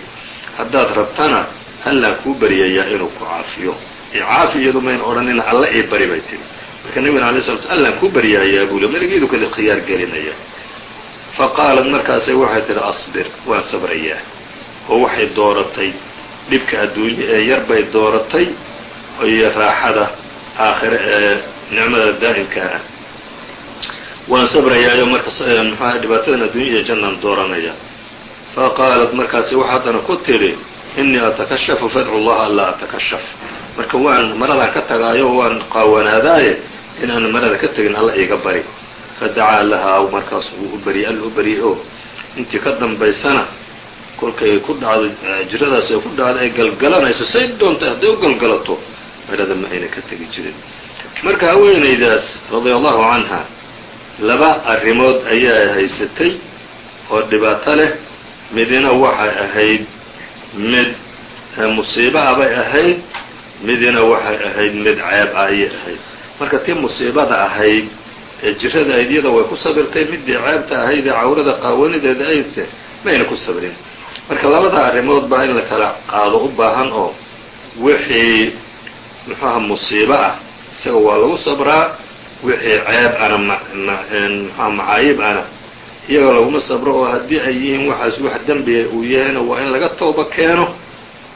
haddaad rabtana allaan kuu baryayaa inuu ku caafiyo. Icaafi iyadu mayna odhanina alla ii bari bay tihi marka nabigana alay sla sl allaan kuu baryaayaa buu le kada khiyaar gelinaya. Faqaalat markaasay waxay tidhi asbir waan sabrayaa oo waxay dooratay dhibka adduunye ee yar bay dooratay iyo raaxada aakhire ee nicmada daa'imka ah. Waan sabrayaayo marka mxuaha dhibaatadan adduunya iyo jannaan dooranaya. Faqaalat markaasi wax haddana ku tidhi inii atakashafu fadcu llaha anlaa atakashaf marka waan maradaan ka tagaayo waan qaawanaadaaye inaan marada ka tegin alla iiga bari. Fadacaa lahaa markaas wuu u baryey alla u baryey oo intii ka dambaysana kolkay ku dhacdo jiradaas ay ku dhacdo ay galgalanayso say doontay hadday u galgalato marada ma ayna ka tegi jirin. Marka haweenaydaas radia allahu canha laba arrimood ayaa haysatay oo dhibaato leh. Midina waxay ahayd mid musiibo ah bay ahayd midina waxay ahayd mid ceeb ah ayay ahayd marka tii musiibada ahayd ee jirada ayd iyada way ku sabirtay midii ceebta ahayd ee cawrada qaawanideeda aydse mayna ku sabrin marka labada arrimood baa in la kala qaado u baahan oo wixii muxuaha musiibo ah. Isaga waa lagu sabraa wixii ceeb ana mxua macaayib ana. Iyaga laguma sabro oo haddii ay yihiin waxaas wax dembiga uu yahayna waa in laga tooba keeno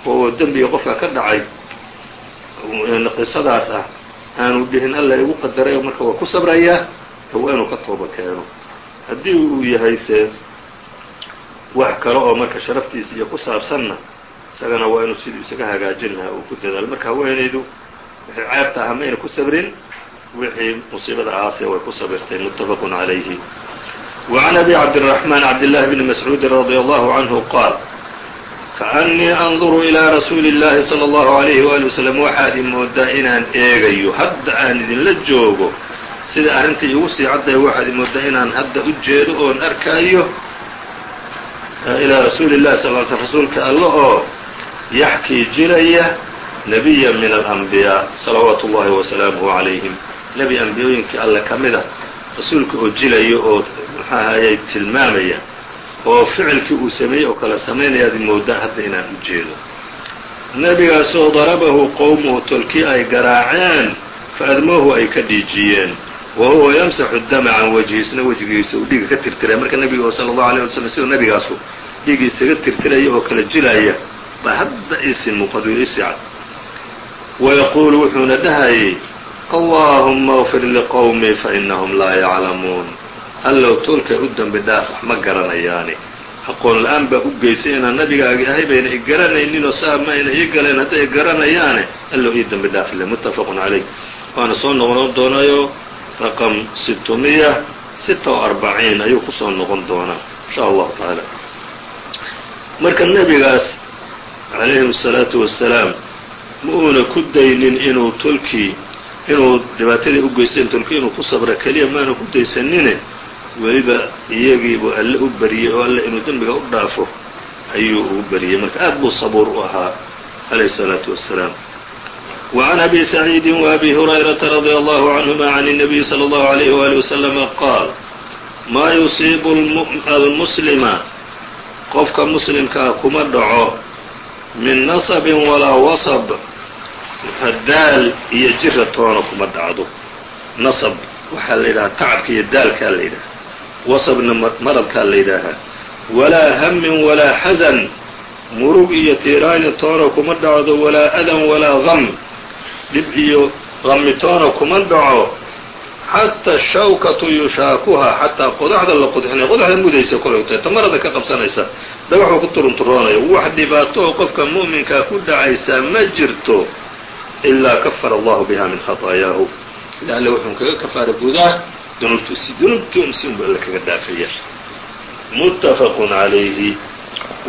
oo dembiga qofka ka dhacay qisadaas ah aanu dhihin alla igu qadarayo marka waa ku sabrayaa ta waa inuu ka tooba keeno. Haddii uu yahay se wax kale oo marka sharaftiisa iyo ku saabsanna isagana waa inuu siduu isaga hagaajin lahaa uu ku dadaalo marka haweenaydu wixii ceebta ah ma ku sabrin wixii musiibada ahaasee way ku sabirtay. Mutafaqun calayhi wa can abi cabdiraxmaan cabdillahi bn mascuudin radia allahu canhu qaal kaأnii أnduru إilىa rasuuli الlahi slى الlaهu عalayه وaلي وsلم waxaad i moodaa inaan eegayo hadda aan idinla joogo sida arrinta iigu sii cadday waxaad i moodaa inaan hadda u jeedo oon arkaayo ilىa rasuuli الlahi sl ل rasuulka alla oo yaxkii jiraya nebiya min الأنbiyاء salawaatu الlahi وaسalaamuه عalayهim nebi ambiyooyinkii alle ka mid a rasuulka oo jilayo oo maxaahayay tilmaamaya oo ficilkii uu sameeyey oo kale samaynayaad moodaa hadda inaan u jeedo. Nebigaasoo darabahu qowmuhu tolkii ay garaaceen faadmoohu ay ka dhiijiyeen. Wa huwa yamsaxu dama can wajhiisna wejigiisa uu dhiiga ka tirtiraya marka nebiga oo sala allahu alay wala slam sida nebigaasu dhiig isaga tirtiraya oo kala jilaya baa hadda isin muuqado isica wayaquulu wuxuuna dhahayay allaahumma اغfir liqowmi fainahum laa yaclamuun allow tolkay u dembi dhaaf wax ma garanayaani. Aqoon la'aan baa u geysay inaan nabigaagi ahay bayna i garanayninoo saa ma ayna ii galeen hadday i garanayaane allow ii dembi dhaaf le muttafaqun calayh. Waana soo noqon doonayo raqam sitmiya sita o arbaciin ayuu ku soo noqon doonaa insha allahu tacaala. Marka nebigaas calayhim الsalaatu wasalaam ma uuna ku daynin inuu tolkii inuu dhibaatadii u geysteen tolkii inuu ku sabra keliya maana ku daysanine weliba iyagiibuu alle u bariyey oo alle inuu dembiga u dhaafo ayuu ugu bariyey marka aad buu sabuur u ahaa calayhi الsalaatu wasalaam وعn أbي سعيid وأbي هريرة رضي الله عنهma عن النبي صلى الله عليه وaلي وسلم qاal ma يuصiib الmسلمa qofka muslimkaa kuma dhaco min naصب walaa waصب daal iyo jira toona kuma dhacdo naصb waxaa la yidhaha tacabka iyo daalkaa la yidhaha wasabna maradkaa la yidhaahaa walaa hammin walaa xasan murug iyo tiiraanyo toona kuma dhacdo walaa adan walaa ham dhib iyo qami toona kuma dhaco. Xata shawkatu yushaakuhaa xataa qodaxda la qodxinay qodaxda mudaysa kolayta tamarada ka qabsanaysa. Dhagaxuu ku turunturoonaya wax dhibaato oo qofka mu'minkaa ku dhacaysaa ma jirto ilaa kafara allahu biha min khaطaayaahu laalla wuxuu kaga kafaara gudaa dunuubtiisi dunuubtiisi unba alle kaga dhaafaya muttafaqun calayhi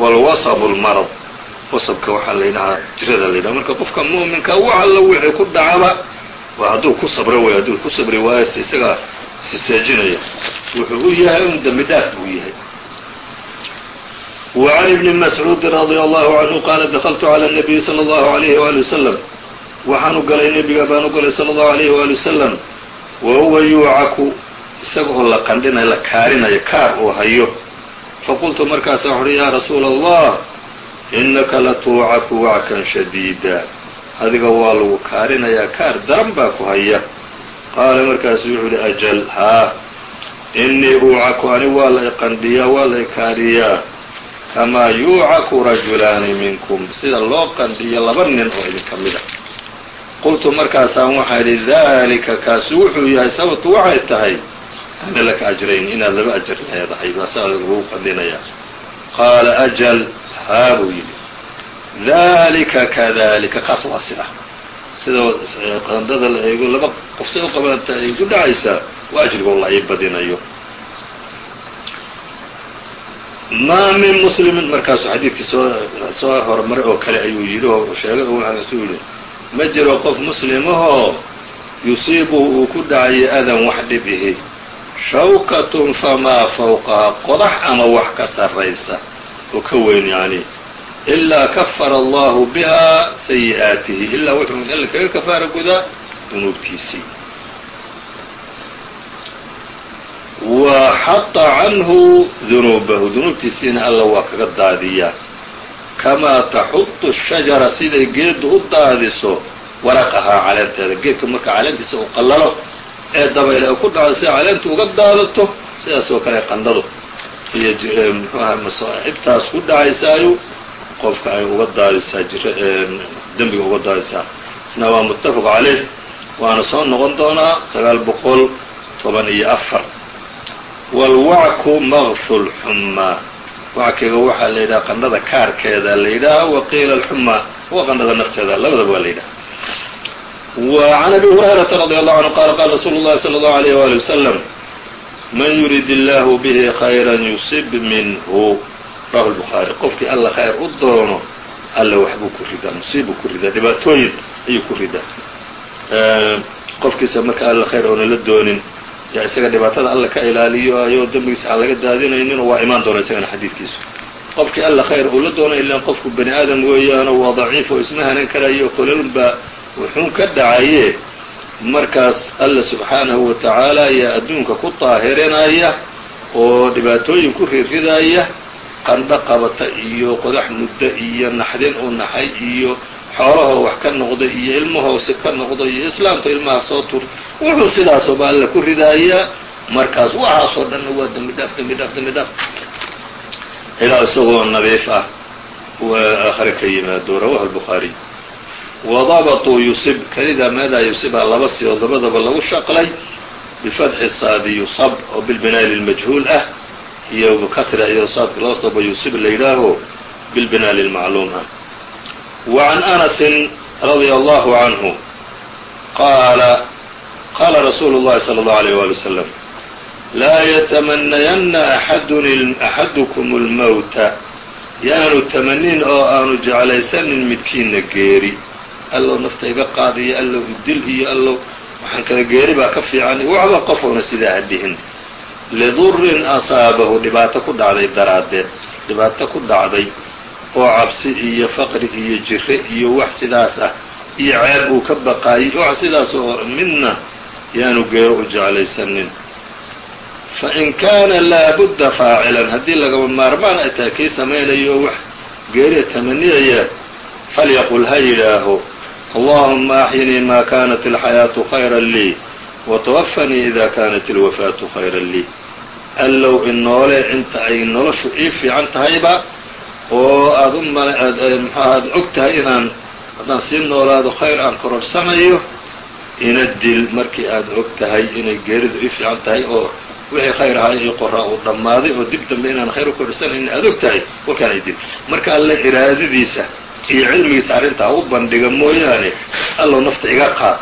wاlwasabu اlmarad wasabka waxaa la yidhahaa jirada la yidhaha marka qofka mu'minka wax alla wixii ku dhacaba waa hadduu ku sabro way hadduu ku sabri waayase isagaa siseejinaya wuxuu u yahay un dembi dhaaf buu yahay وعn بن مسعوud رضي الله عنه qاala dkltu عlى النبي slى الlه عليه وaلي وسلم waxaanu galay nebiga baan u galay slى الlه عليه وaلي وسلم wahuwa yuucaku isagoo la qandhinay la kaarinayo kaar uu hayo faqultu markaasa wuxuuhi ya rasuula الlah inaka latuucaku wackan shadiida adiga waa lagu kaarinayaa kaar daran baa ku haya qaala markaasu wuxuu yihi ajal haa inii uucaku ani waa la iqandhiyaa waa la ikaariyaa kamaa yuucaku rajulaani minkum sida loo qandhiyo laba nin oo idinka mida qultu markaasaan waxaa idhi dalika kaasi wuxuu yahay sababtu waxay tahay. Ana laka ajrayn inaad laba ajar leedahay baa saa lagu qandhinayaa qaala ajal haa buu yidhi. Dalika kadalika kaas waa sida. Sida qandada la eego laba qofsay u qabanta ay ku dhacaysaa waa ajrigoo la badinayo. Maa min muslimin markaasuu xadiidkii soo soo horumaray oo kale ayuu yidhi oo sheegay oo waxaasuu yidhi ma jiro qof muslimahoo yusiibuhu uu ku dhacayo adan wax dhib ihi shawkatun famaa fawqaha qodax ama wax ka sarraysa. Oo ka weyn yacni ilaa kafara allahu biha sayi'aatihi. Ilaa wuxuu alla kaga kafaara gudaa dunuubtiisii. Wa xata canhu dunuubahu. Dunuubtiisiina alla waa kaga daadiyaa kamaa taxudu shajara siday geeddu u daadiso waraqahaa caleenteeda geedka marka caleentiisa uu qallalo ee dabayl ay ku dhaco si caleentu uga daadato sidaas oo kale qandhadu iyo mxuaha ku dhacaysaayo qofka ay uga daadisaa dembiga uga daadisaa isna waa muttafaq caleyh waana soo noqon doonaa sagaal boqol toban iyo afar wاlwacku maqshu lxumaa wackiga waxaa la yidhaha qandhada kaarkeeda la yidhaaha waqiila alxumaa wa qandhada nafteeda labadaba waa la yidhaha وعn أbي هuريرaةa رضي الله عنه qال qال رsuل الlahi صلى الله عليه وaلي وسلم man yurid الlah bه خayrا يusib minhu rahu الbخaarي qofkii alla khayr u doono alla waxbuu ku ridaa musiibuu ku ridaa dhibaatooyin ayuu ku ridaa qofkiisa marka alla khayr oona la doonin yaa isaga dhibaatada alla ka ilaaliyo ayoo dembigiisa aan laga daadinaynin waa imaan doona isagana xadiidkiisu qofkii alla khayr uu la doono ilaan qofku bani aadam weeyaano waa daciif oo isma hanan karayo kolalun baa wuxuun ka dhacaye. Markaas alla subxaanahu wa tacaala ayaa adduunka ku daahirinaya oo dhibaatooyin ku rirridaya qandho qabata iyo qodax muddo iyo naxdin u naxay iyo xoolahoo wax ka noqda iyo ilmahoose ka noqda iyo islaamta ilmaha soo tur wuxuu sidaasoba alla ku ridayaa markaas waxaasoo dhanna waa dembi dhaaf dembi dhaaf dembi dhaaf. Ilaa isagoo nadiif ah aakhire ka yimaado rawahu albukhaariy wadabaطuu yusib kelida meedaa yusibha laba siyood labadaba lagu shaqlay bifatxi saadi yusab oo bilbinaa'i lilmajhuul ah iyo kasra iyo saadka labastoba yusib la yidhaaho bilbinaa lilmacluum ah wa can anasin radia allahu canhu qaala qaala rasuulu llahi salى اllahu alيyh wali wasalam laa yatamanayanna axadukum اlmowta yaanu tamanin oo aanu jeclaysanin midkiina geeri allow nafta iga qaadiyo allow idil iyo allow waxaan kala geeri baa ka fiican waxba qofowna sidaa ha dhihin lidurin asaabahu dhibaato ku dhacday daraaddeed dhibaato ku dhacday oo cabsi iyo faqri iyo jire iyo wax sidaas ah iyo ceeb uu ka baqaayay wax sidaas oo midna yaanu geero u jeclaysanin. Fain kaana laabudda faacilan haddii lagaba maarmaan ay tahay kii samaynayo oo wax geeriya tamaniyaya falyaqul ha yidhaaho allahuma axyinii maa kanat alxayaatu khayra lii watawafanii ida kanat alwafaatu khayra lii. Allow inoole inta ay noloshu ii fiican tahayba oo aad u mal mxuaha ad og tahay inaan haddaan sii noolaado khayr aan kororsanayo ina dil markii aad og tahay inay geeridu ii fiican tahay oo wixii khayr ahaa ii qoraa uu dhammaaday oo dib dambe inaan khayr u kororsanayn aad og tahay kolkaan ay dil. Marka alle iraadadiisa iyo cilmigiisa arrintaa u bandhiga mooyaane allow nafta iga qaad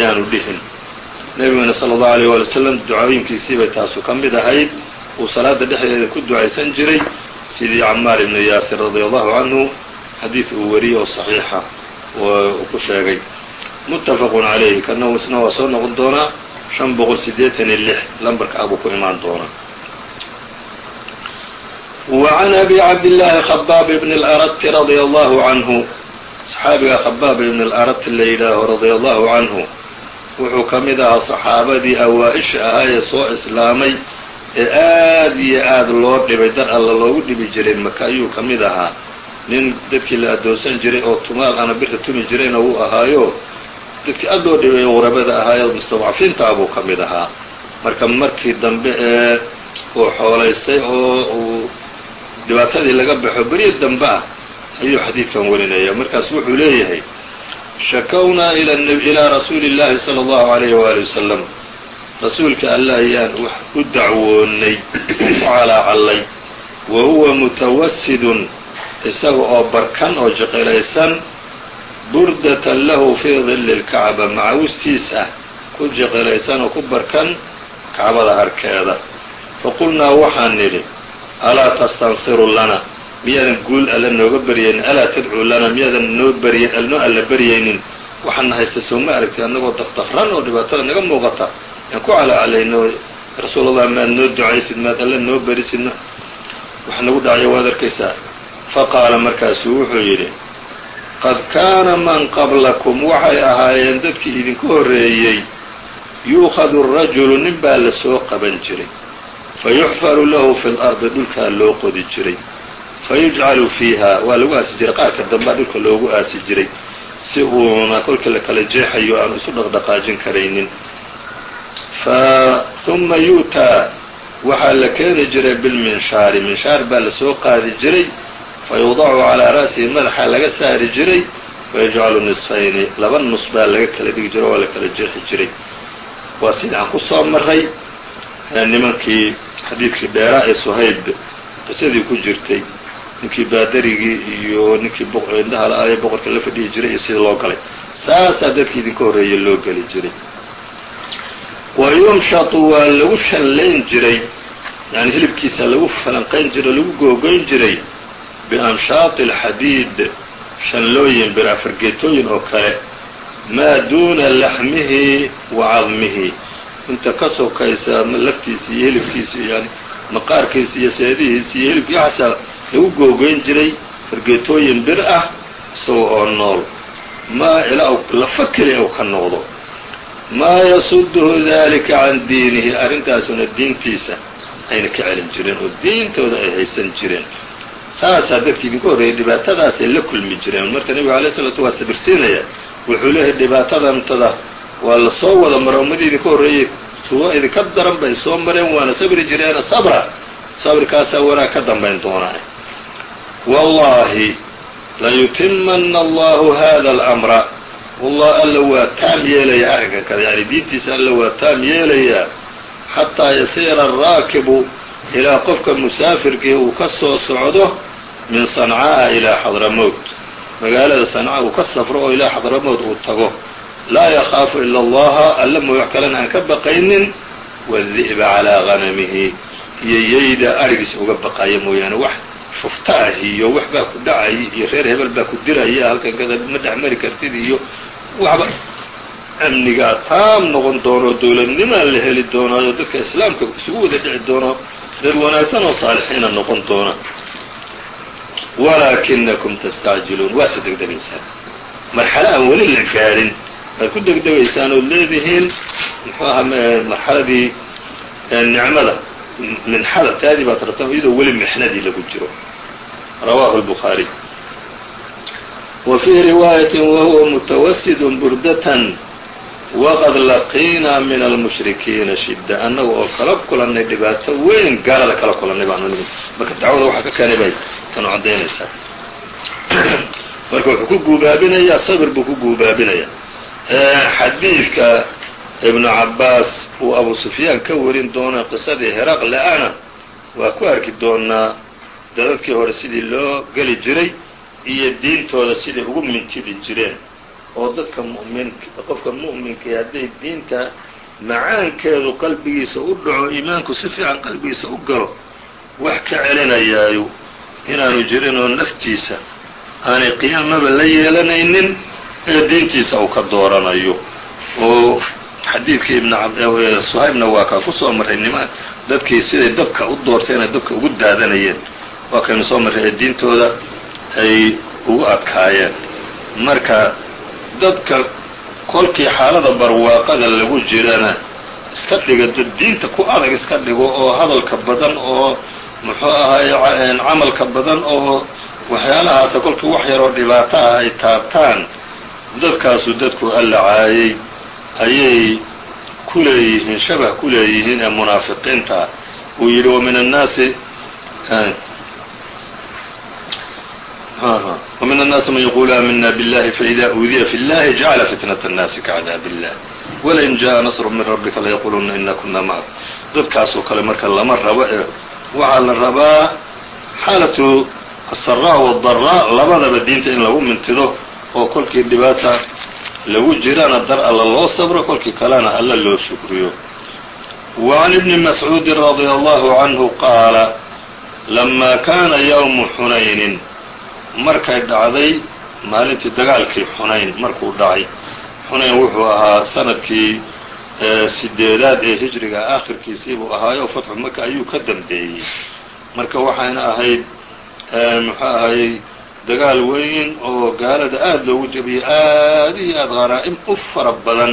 yaanu dhihin. Nebigana sala allahu alayh waali wasalam ducooyinkiisii bay taasu ka mid ahayd. Uu salaada dhexdeeda ku ducaysan jiray sidii camaar ibnu yaasir radia allahu canhu xadiid uu wariyey oo saxiixa uu ku sheegay muttafaqun calayhi kana isna waa soo noqon doonaa shan boqol sideetan iyo lix lambarka abuu ku imaan doonaa وعn أbي cabdاللahi خbاab بن الأرت رadي الله عanهu صxaabiga khbaab ibn الأرت la yidhaaho radي allahu canhu wuxuu ka mid ahaa صaxaabadii awaa-isha ahaa ee soo islaamay ee aad iyo aad loo dhibay dar alla loogu dhibi jiray maka ayuu ka mid ahaa nin dadkii la adoonsan jiray oo tumaal ana birta tumi jirayna wuu ahaayo dadkii aad loo dhibay qurabada ahaayo mustadcafiinta abuu ka mid ahaa marka markii dambe ee uu xoolaystay oo uu dhibaatadii laga baxo beryo dambe ah ayuu xadiidkan warinaya markaas wuxuu leeyahay shakownaa ilaa rasuuli اllahi salى اllahu alayh wali wasalam rasuulka allah ayaan wax u dacwoonay u calaacallay wa huwa mutawasidun isaga oo barkan oo jiqilaysan burdatan lahu fii dilli اlkacba macawistiisa ku jiqilaysan oo ku barkan kacbada harkeeda. Faqulnaa waxaan nidhi alaa tastansiru lana miyaadan guul alla nooga baryaynin alaa tadcuu lana miyaadan noo barya noo alla baryaynin waxaana haysta soo ma aragtay annagoo dafdafran oo dhibaatada naga muuqata aan ku calaacalayno rasuul allah maad noo ducaysid maad alla noo barisidna wax nagu dhacyo waad arkaysaa. Faqaala markaasuu wuxuu yidhi qad kaana man qablakum waxay ahaayeen dadkii idinku horreeyey yuukhadu rajulu nin baa la qaban jiray. Fayuxfaru lahu fi lardi dhulkaa loo qodi jiray. Fayujcalu fiiha waa lagu aasi jiray. Qaarka dambaa dhulka loogu aasi jiray si uuna kolka la kala jeexayo aanu isu dhaqdhaqaajin karaynin fa huma yu'taa waxaa la keeni jiray bilminshaari. Minshaar baa la soo qaadi jiray. Fayudacu calaa ra'sihi madaxa laga saari jiray. Fayajcalu nisfayni. Laba nus baa laga kala dhigi jiray oo la kala jeexi jiray. Waa sidii aan ku soo maray nimankii xadiidkii dheeraa ee suhayb. Qisadii ku jirtay ninkii baadarigii iyo ninkii indhaha la ee boqorka la fadhihi jiray iyo sidii loo galay. Saasaa dadkii idinka horreeyay loo geli jiray wa yumshatu waa lagu shallayn jiray. Yani hilibkiisa lagu falanqayn jiray lagu googoyn jiray. Bianshaati alxadiid shanlooyin bir afargeetooyin oo kale. Maa duuna laxmihi wa cadmihi. Inta ka sokaysa laftiisa iyo hilibkiisa yani maqaarkiisa iyo seedihiisa iyo hilibki waxaasaa lagu googoyn jiray. Fargeetooyin bir ah isaga oo nool. Maa ilaa lafa keliya u ka noqdo maa yasuduhu dalika can diinihi arrintaasuna diintiisa ayna ka celin jireen oo diintooda ay haysan jireen. Saasaa dadkii idinku horreeyay dhibaatadaasay la kulmi jireen. Marka nebiga alay slat waa sabirsiinaya wuxuu leeyahay dhibaatadantada waa la soo wada mara ummadii idinka horreeyey tuwo idinka daran bay soo mareen waana sabri jireena sabra. Sabrkaasaa wanaag ka dambayn doonaa wallaahi layutimana allahu hada اlأmra wallah alla waa taam yeelaya arrinka kale. Yani diintiisa alla waa taam yeelayaa xataa yasiira araakibu ilaa qofka musaafirkii uu ka soo socdo min sancaa'a ilaa xadramowt magaalada sanca uu ka safro oo ilaa xadramowt uu tago. Laa yakhaafu ila allaha alla mooy wax kalena aan ka baqaynin. Wadi'ba calaa ganamihi iyo yeyda arigiisa uga baqaya mooyaane. Wax shufta ah iyo wax baa ku dhacay iyo reer hebel baa ku diraya halkan kada ma dhex mari kartid iyo waxba. Amnigaa taam noqon doono dowladnimaa la heli doonaayo dadka islaamka isugu wada dhici doono dad wanaagsan oo saalixiina noqon doona. Walaakinakum tastacjiluun waase degdegaysaan marxalo aan weli la gaadhin waad ku degdegaysaan ood leedihiin muxuu ahaa marxaladii nicmada minxada taadii baad rabtaan iyadoo weli mixnadii lagu jiro rawaahu الbukhaariي wa fii riwaayaةi wahuwa mutawasidun burdatan waqad laqiinaa min almushrikiina shidda annaga oo kala kulannay dhibaato weyn gaalada kala kulannay baanu nimid marka dacwada waxaa ka keenay bay tanu caddaynaysaa marka wuxuu ku guubaabinayaa sabir buu ku guubaabinayaa xadiidka ibnu cabbaas uu abu sufyaan ka warin doono qisadii heraqle ana waa ku arki doonaa dadadkii hore sidii loo geli jiray iyo diintooda siday ugu mintidi jireen. oo dadka mumin qofka mu'minkii hadday diinta macaankeedu qalbigiisa u dhaco iimaanku si fiican qalbigiisa u galo wax ka celinayaayo inaanu jirin oo naftiisa aanay qiyaamaba la yeelanaynin ee diintiisa uu ka dooranayo. oo xadiidkii ibn suhaybna waa kaa ku soo marray nima dadkii siday dabka u doortayna dabka ugu daadanayeen waa kaynu soo marray ee diintooda ay ugu adkaayeen. Marka dadka kolkii xaalada barwaaqada lagu jirana iska dhiga dad diinta ku adag iska dhigo oo hadalka badan oo muxuu ahaay camalka badan oo waxyaalahaasa kolkii wax yaroo dhibaato ah ay taabtaan dadkaasu dadku alla caayay ayay ku leeyihiin shabah ku leeyihiin ee munaafiqiinta. Uu yidhi wa min annaasi ومن الناaس mن يقول آmنا بالله فإذا أوذya في اللh جعل فتنة الناaس كعdاaب اللh ولئن جاء نصر من ربka ليقولuna إنا كنا معكم dadkaasoo kale marka lama rabo ee waxaa la rabaa xaalaة الsراء والضراء labadaba diinta in lagu mintido oo kolkii dhibaata lagu jirana dar alla loo sabro kolkii kalena alla loo shukriyo وعن بن مسعوud رضي الله عنه qاaل لما kاna يوم xنayن markay dhacday maalintii dagaalkii xunayn markuu dhacay xunayn wuxuu ahaa sannadkii sideedaad ee hijriga aakhirkiisiibuu ahaayo fatxu maka ayuu ka dambeeyey. Marka waxayna ahayd muxuu ahayey dagaal weyn oo gaalada aada loogu jebiyey aad iyo aad qaraa'im u fara badan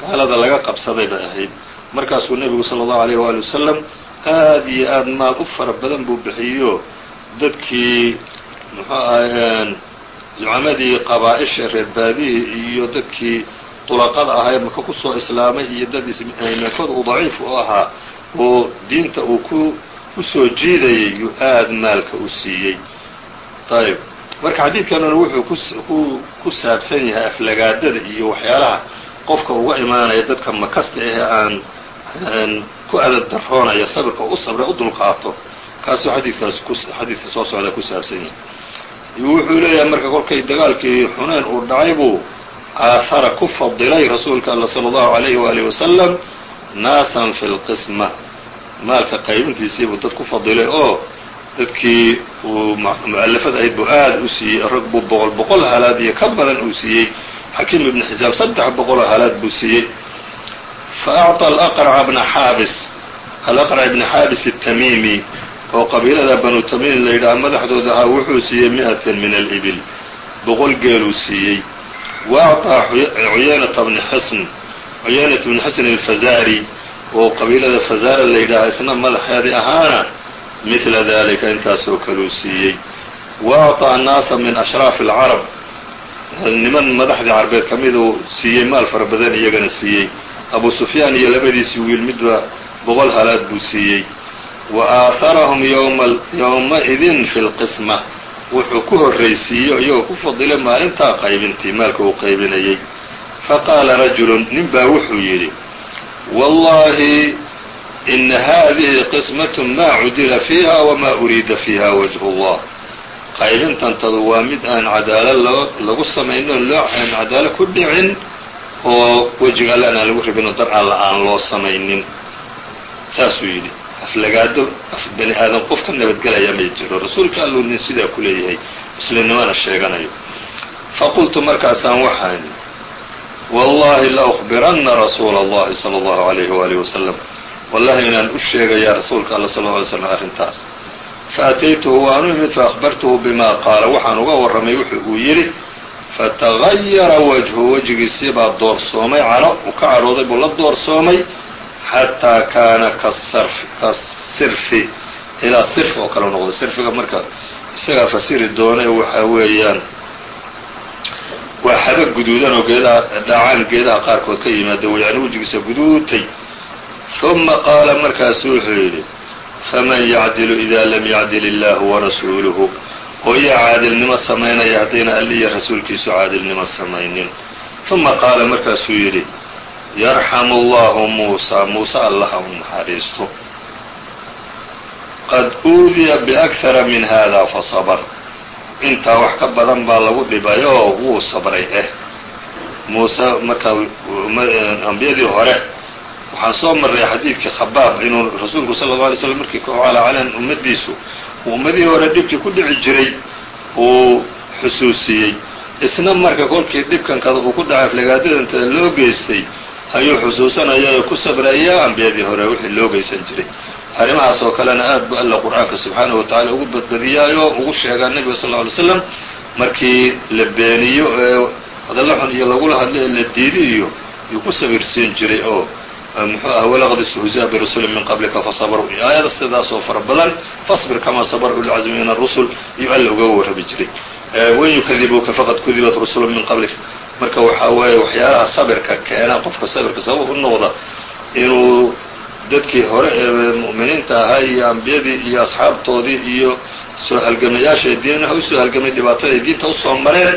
gaalada laga qabsaday bay ahayd. Markaasuu nebigu sala allahu alayh waali wasalam aad iyo aad maal u fara badan buu bixiyo. Dadkii muxuu ahay zucamadii qabaa-isha reer baadihii iyo dadkii dulaqada ahaa ee maka ku islaamay iyo dad iimankooda uu daciif u ahaa oo diinta uu ku ku soo jiidayay yuu aad maalka u siiyey. Ayb marka xadiidkanuna wuxuu ku ku saabsan yahay aflagaadada iyo waxyaalaha qofka uga imaanaya dadka makasta ahee aan ku adad daroonaya sabirka u sabra u dulqaato. Kaasuu xadiidkaas xadiidka soo socda ku saabsan yahay wuxuu leeyahay marka kolkay dagaalkii xuneyn uu dhacay buu aahara ku fadilay rasuulka alla salى اllahu عalayhi waalihi wasalam naasan fi lqisma maalka qaybintiisii buu dad ku fadilay oo dadkii uu mu'alafada ahayd buu aad u siiyey rag buu boqol boqol halaad iyo ka badan uu siiyey xakiim ibni xisaam saddex boqoloo halaad buu siiyey faأcطى alaqrca bna xaabis alaqrc ibna xaabis الtamimi oo qabiilada banu tamiim la yidhaha madaxdooda ahaa wuxuu siiyey mi'atan min alibil boqol geeluu siiyey. Wa acطaa cuyaynata bni xisn cuyaynata bni xisn alfazaari oo qabiilada fazaara la yidhaaha isna madaxeedii ahaana midla dalika intaasoo kaluu siiyey. Wa acطaa naasa min ashraafi alcarab niman madaxdii carbeed ka miduu siiyey maal fara badan iyagana siiyey. Abu sufyaan iyo labadiisii wiil midba boqol halaad buu siiyey aaharahum yowmaidin fi lqisma wuxuu ku horraysiiyo iyagoo ku fadilay maalintaa qaybintii maalka uu qaybinayey faqaala rajulun nin baa wuxuu yidhi wallahi ina hadihi qismaة ma cudila fiiha wma uriida fiiha wajh اllah qaybintantadu waa mid aan cadaalo lagu samayno loo aan cadaalo ku dhicin oo wejiga alle aan lagu rabinoo dar alla aan loo samaynin saasuu yidhi aflagaado af bani aadam qof ka nabadgelaya may jiro rasuulka alluu nin sidaa ku leeyahay muslimnimana sheeganayo faqultu markaasaan waxaan wallahi la أخbiranna rasuula اllahi salى اllahu عalayh waalih wasalam wallahi inaan u sheegayaa rasuulka alla sal ه alay slm arrintaas faataytuhu waanu imid faأkhbartuhu bima qaala waxaan uga warramay wuxuu uu yidhi fatagayara wajhu wejigiisii baa doorsoomay caro uu ka cadhooday buu la doorsoomay xataa kaana kasirfi ilaa sirf oo kale noqday sirfiga marka isagaa fasiri doonay waxaa weeyaan waa xaba guduudan oo geedaha dhaacaan geedaha qaarkood ka yimaada w yani wejigiisa guduutay ثuma qaala markaasu wuxuu yidhi faman yacdilu ida lam yacdil illahu warasuuluhu oo yaa caadilnimo samaynaya haddayna alli rasuulkiisu caadilnimo samaynin ثuma qaala markaasuu yidhi yarxamu allahu muusaa muuse alla ha u naxariisto. Qad uudiya biakhara min haadaa fa sabr intaa wax ka badan baa lagu dhibay oo wuu sabray eh. Muuse markaa eh, ambiyadii hore waxaan soo marray xadiidkii khabaab inuu rasuulku sala اllau alay slam markii kacala calan ummaddiisu uu ummadihii hore dhibkii ku dhici jiray uu xusuusiyey. Isna marka kolkii dhibkankada uu ku dhacay aflagaadadanta loo geystay ayuu xusuusanaya oo ku sabraya ambiyadii hore wixii loo geysan jiray. Arrimahaas oo kalena aad bu alla qur'aanka subxaanahu wa tacala ugu badbadiyaayo ugu sheegaa nebiga sal lla alay slam markii la beeniyo ee hadalla xun iyo lagula hadlo ee la diidi iyo yuu ku sabirsiin jiray oo muxuu ah walaqad istuhzi'a birusuli min qablika fasabruu aayada sidaas oo fara badan fasbir kamaa sabara ulcazmi min iyo alla uga warrami jiray. Wain yukadibuuka faqad kudibat rusulu min qablik marka waxaa weeye waxyaalaha sabirka keena qofka sabirka sabab u noqda inuu dadkii hore ee mu'miniinta ahaa iyo ambiyadii iyo asxaabtoodii iyo soo halgamayaasha diinaha u soo halgamay dhibaatada ay diinta u soo mareen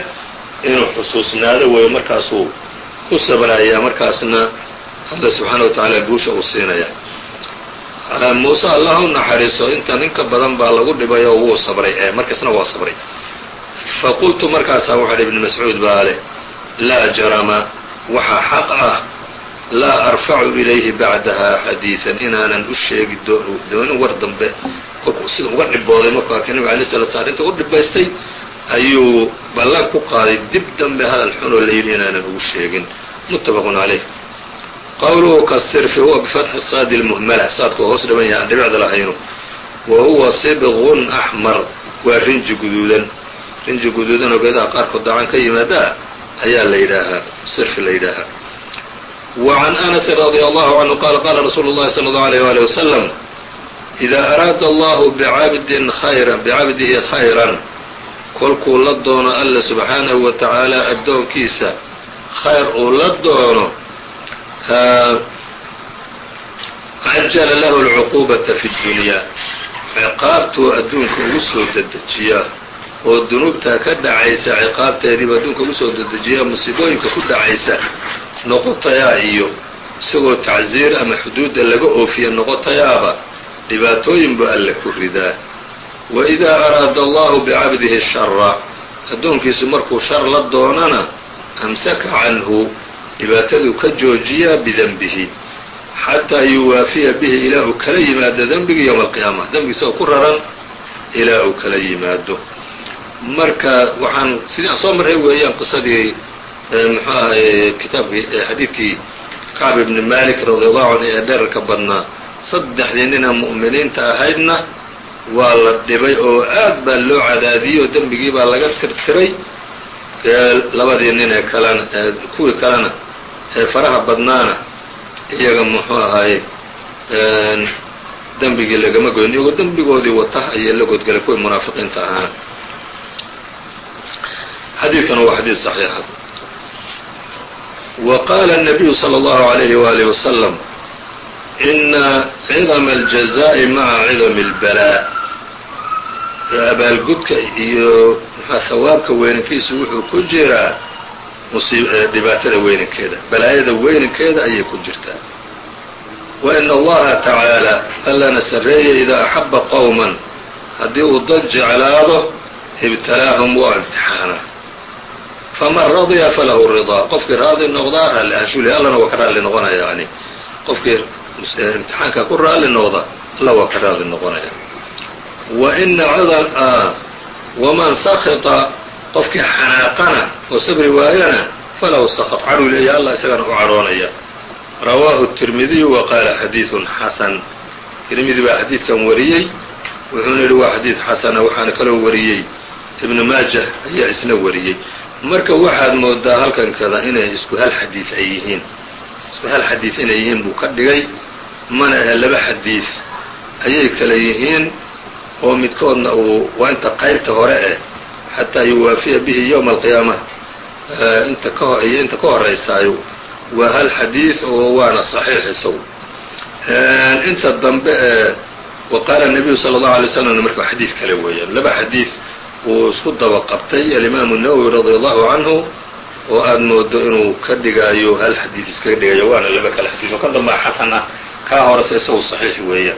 inuu xusuusnaado weeyo markaasuu ku sabrayaa markaasna alla subxaana wa tacaala guusha uu siinaya muuse allah u naxariiso inta ninka badan baa lagu dhibay oo wuu sabray ee markaasna waa sabray. Faqultu markaasaa waxaa ibni mascuud baa leh laa jarama waxaa xaq ah. Laa arfacu ilayhi bacdaha xadiidan inaanan u sheegi doonin war dambe. Sida uga dhibooday markuu arkay nabig alay slat sla arrinta u dhibaystay ayuu ballan ku qaaday dib dambe hadal xunoo la yidhi inaanan ugu sheegin. Muttafaqun calayh qowluhu kasirfi huwa bifatxi saadi lmuhmala saadku hoos dhiban yahay aan dhibicda lahayno wa huwa sibqun axmar waa rinji guduudan. Rinji guduudan oo geedaha qaarkood dacan ka yimaadaa ayaa la yidhaahaa sirfi la yidhaahaa وعn أنس رضي الله عنه qال qاla رsuل الlahi صلى الله عليه وaليه وسلم إذا أراada الله بعabdi خayرa bcabdihi خayrا kolkuu la doono alla سubحaanaه wa taعaalى addoonkiisa khayr uu la doono عajla lahu العquubaةa في الدuنيا ciqaabtuu adduunka ugu soo dedejiyaa oo dunuubtaa ka dhacaysa ciqaabteediiba adduunka ugu soo dedejiyaa musiibooyinka ku dhacaysa noqotayaa iyo isagoo tacsiir ama xuduudda laga oofiya noqotayaaba dhibaatooyin buu alle ku ridaa wa idaa araada allahu bicabdihi shara addoonkiisu markuu shar la doonana amsaka canhu dhibaataduu ka joojiyaa bidenbihi xataa yuwaafiya bihi ilaa uu kala yimaado dembigii yowma alqiyaama. Dembigiisa oo ku raran ilaa uu kala yimaado marka waxaan sidii soo marray weeyaan qisadii muxuu ahaye kitaabkii xadiidkii kacb ibni malik radi allahu canhu ee dherarka badnaa. Saddexdii nina mu'miniinta ahaydna waa la dhibay oo aad baa loo cadaadiyey oo dembigii baa laga tirtiray labadii nin ee kalena kuwii kalena ee faraha badnaana iyaga muxuu ahaye dembigii lagama goyn iyagoo dembigoodii wata ayay la godgelay kuwii munaafiqiinta ahaana xadiidkana waa xadiid صaxiixa وqال النبي صلى الله عليه وآله وسلم إن عظم الجزاء مع عظم البلاء abaalgudka iyo mxua hawaabka weynankiisu wuxuu ku jiraa dhibaatada weynankeeda balaayada weynankeeda ayay ku jirtaa wain allaha tacaalى allana sarreeyay idaa axaba qowman haddii uu dad jeclaado ibtalaahum waa imtixaana faman radya falahu ridaa qofkii raadi noqdaa raalli aanshuli allana waa ka raalli noqonaya yani qofkii imtixaanka ku raalli noqda alla waa ka raalli noqonaya waina cudal waman sakita qofkii xanaaqana oo sabri waayana falahu sakط cadhuu leeya allah isagana u cadhoonaya rawaahu التirmidiyu wa qaala xadiiثun xasan tirmidi baa xadiidkan wariyey wuxuuna yidhi waa xadiid xasana waxaana kaloo wariyey ibnu maajah ayaa isna wariyey marka waxaad moodaa halkan kada inay isku hal xadiid ay yihiin. Isku hal xadiid inay yihiin buu ka dhigay mana ahe laba xadiid ayay kale yihiin oo midkoodna uu waa inta qaybta hore eh xataa yuwaafiya bihi yowma alqiyaama. Inta ka iyo inta ka horeysaayo waa hal xadiid oo waana saxiix isagu. Inta dambe ee wa qaala nabiyu sala allahu alay slam marka xadiid kale weeyaan. Laba xadiid uu isku daba qabtay alimaamu nawowi radia allahu canhu oo aada moodo inuu ka dhigaayo hal xadiid iskaga dhigayo waana laba kale xadiid oo ka dambaa xasan ah kaa horese isagu saxiix weeyaan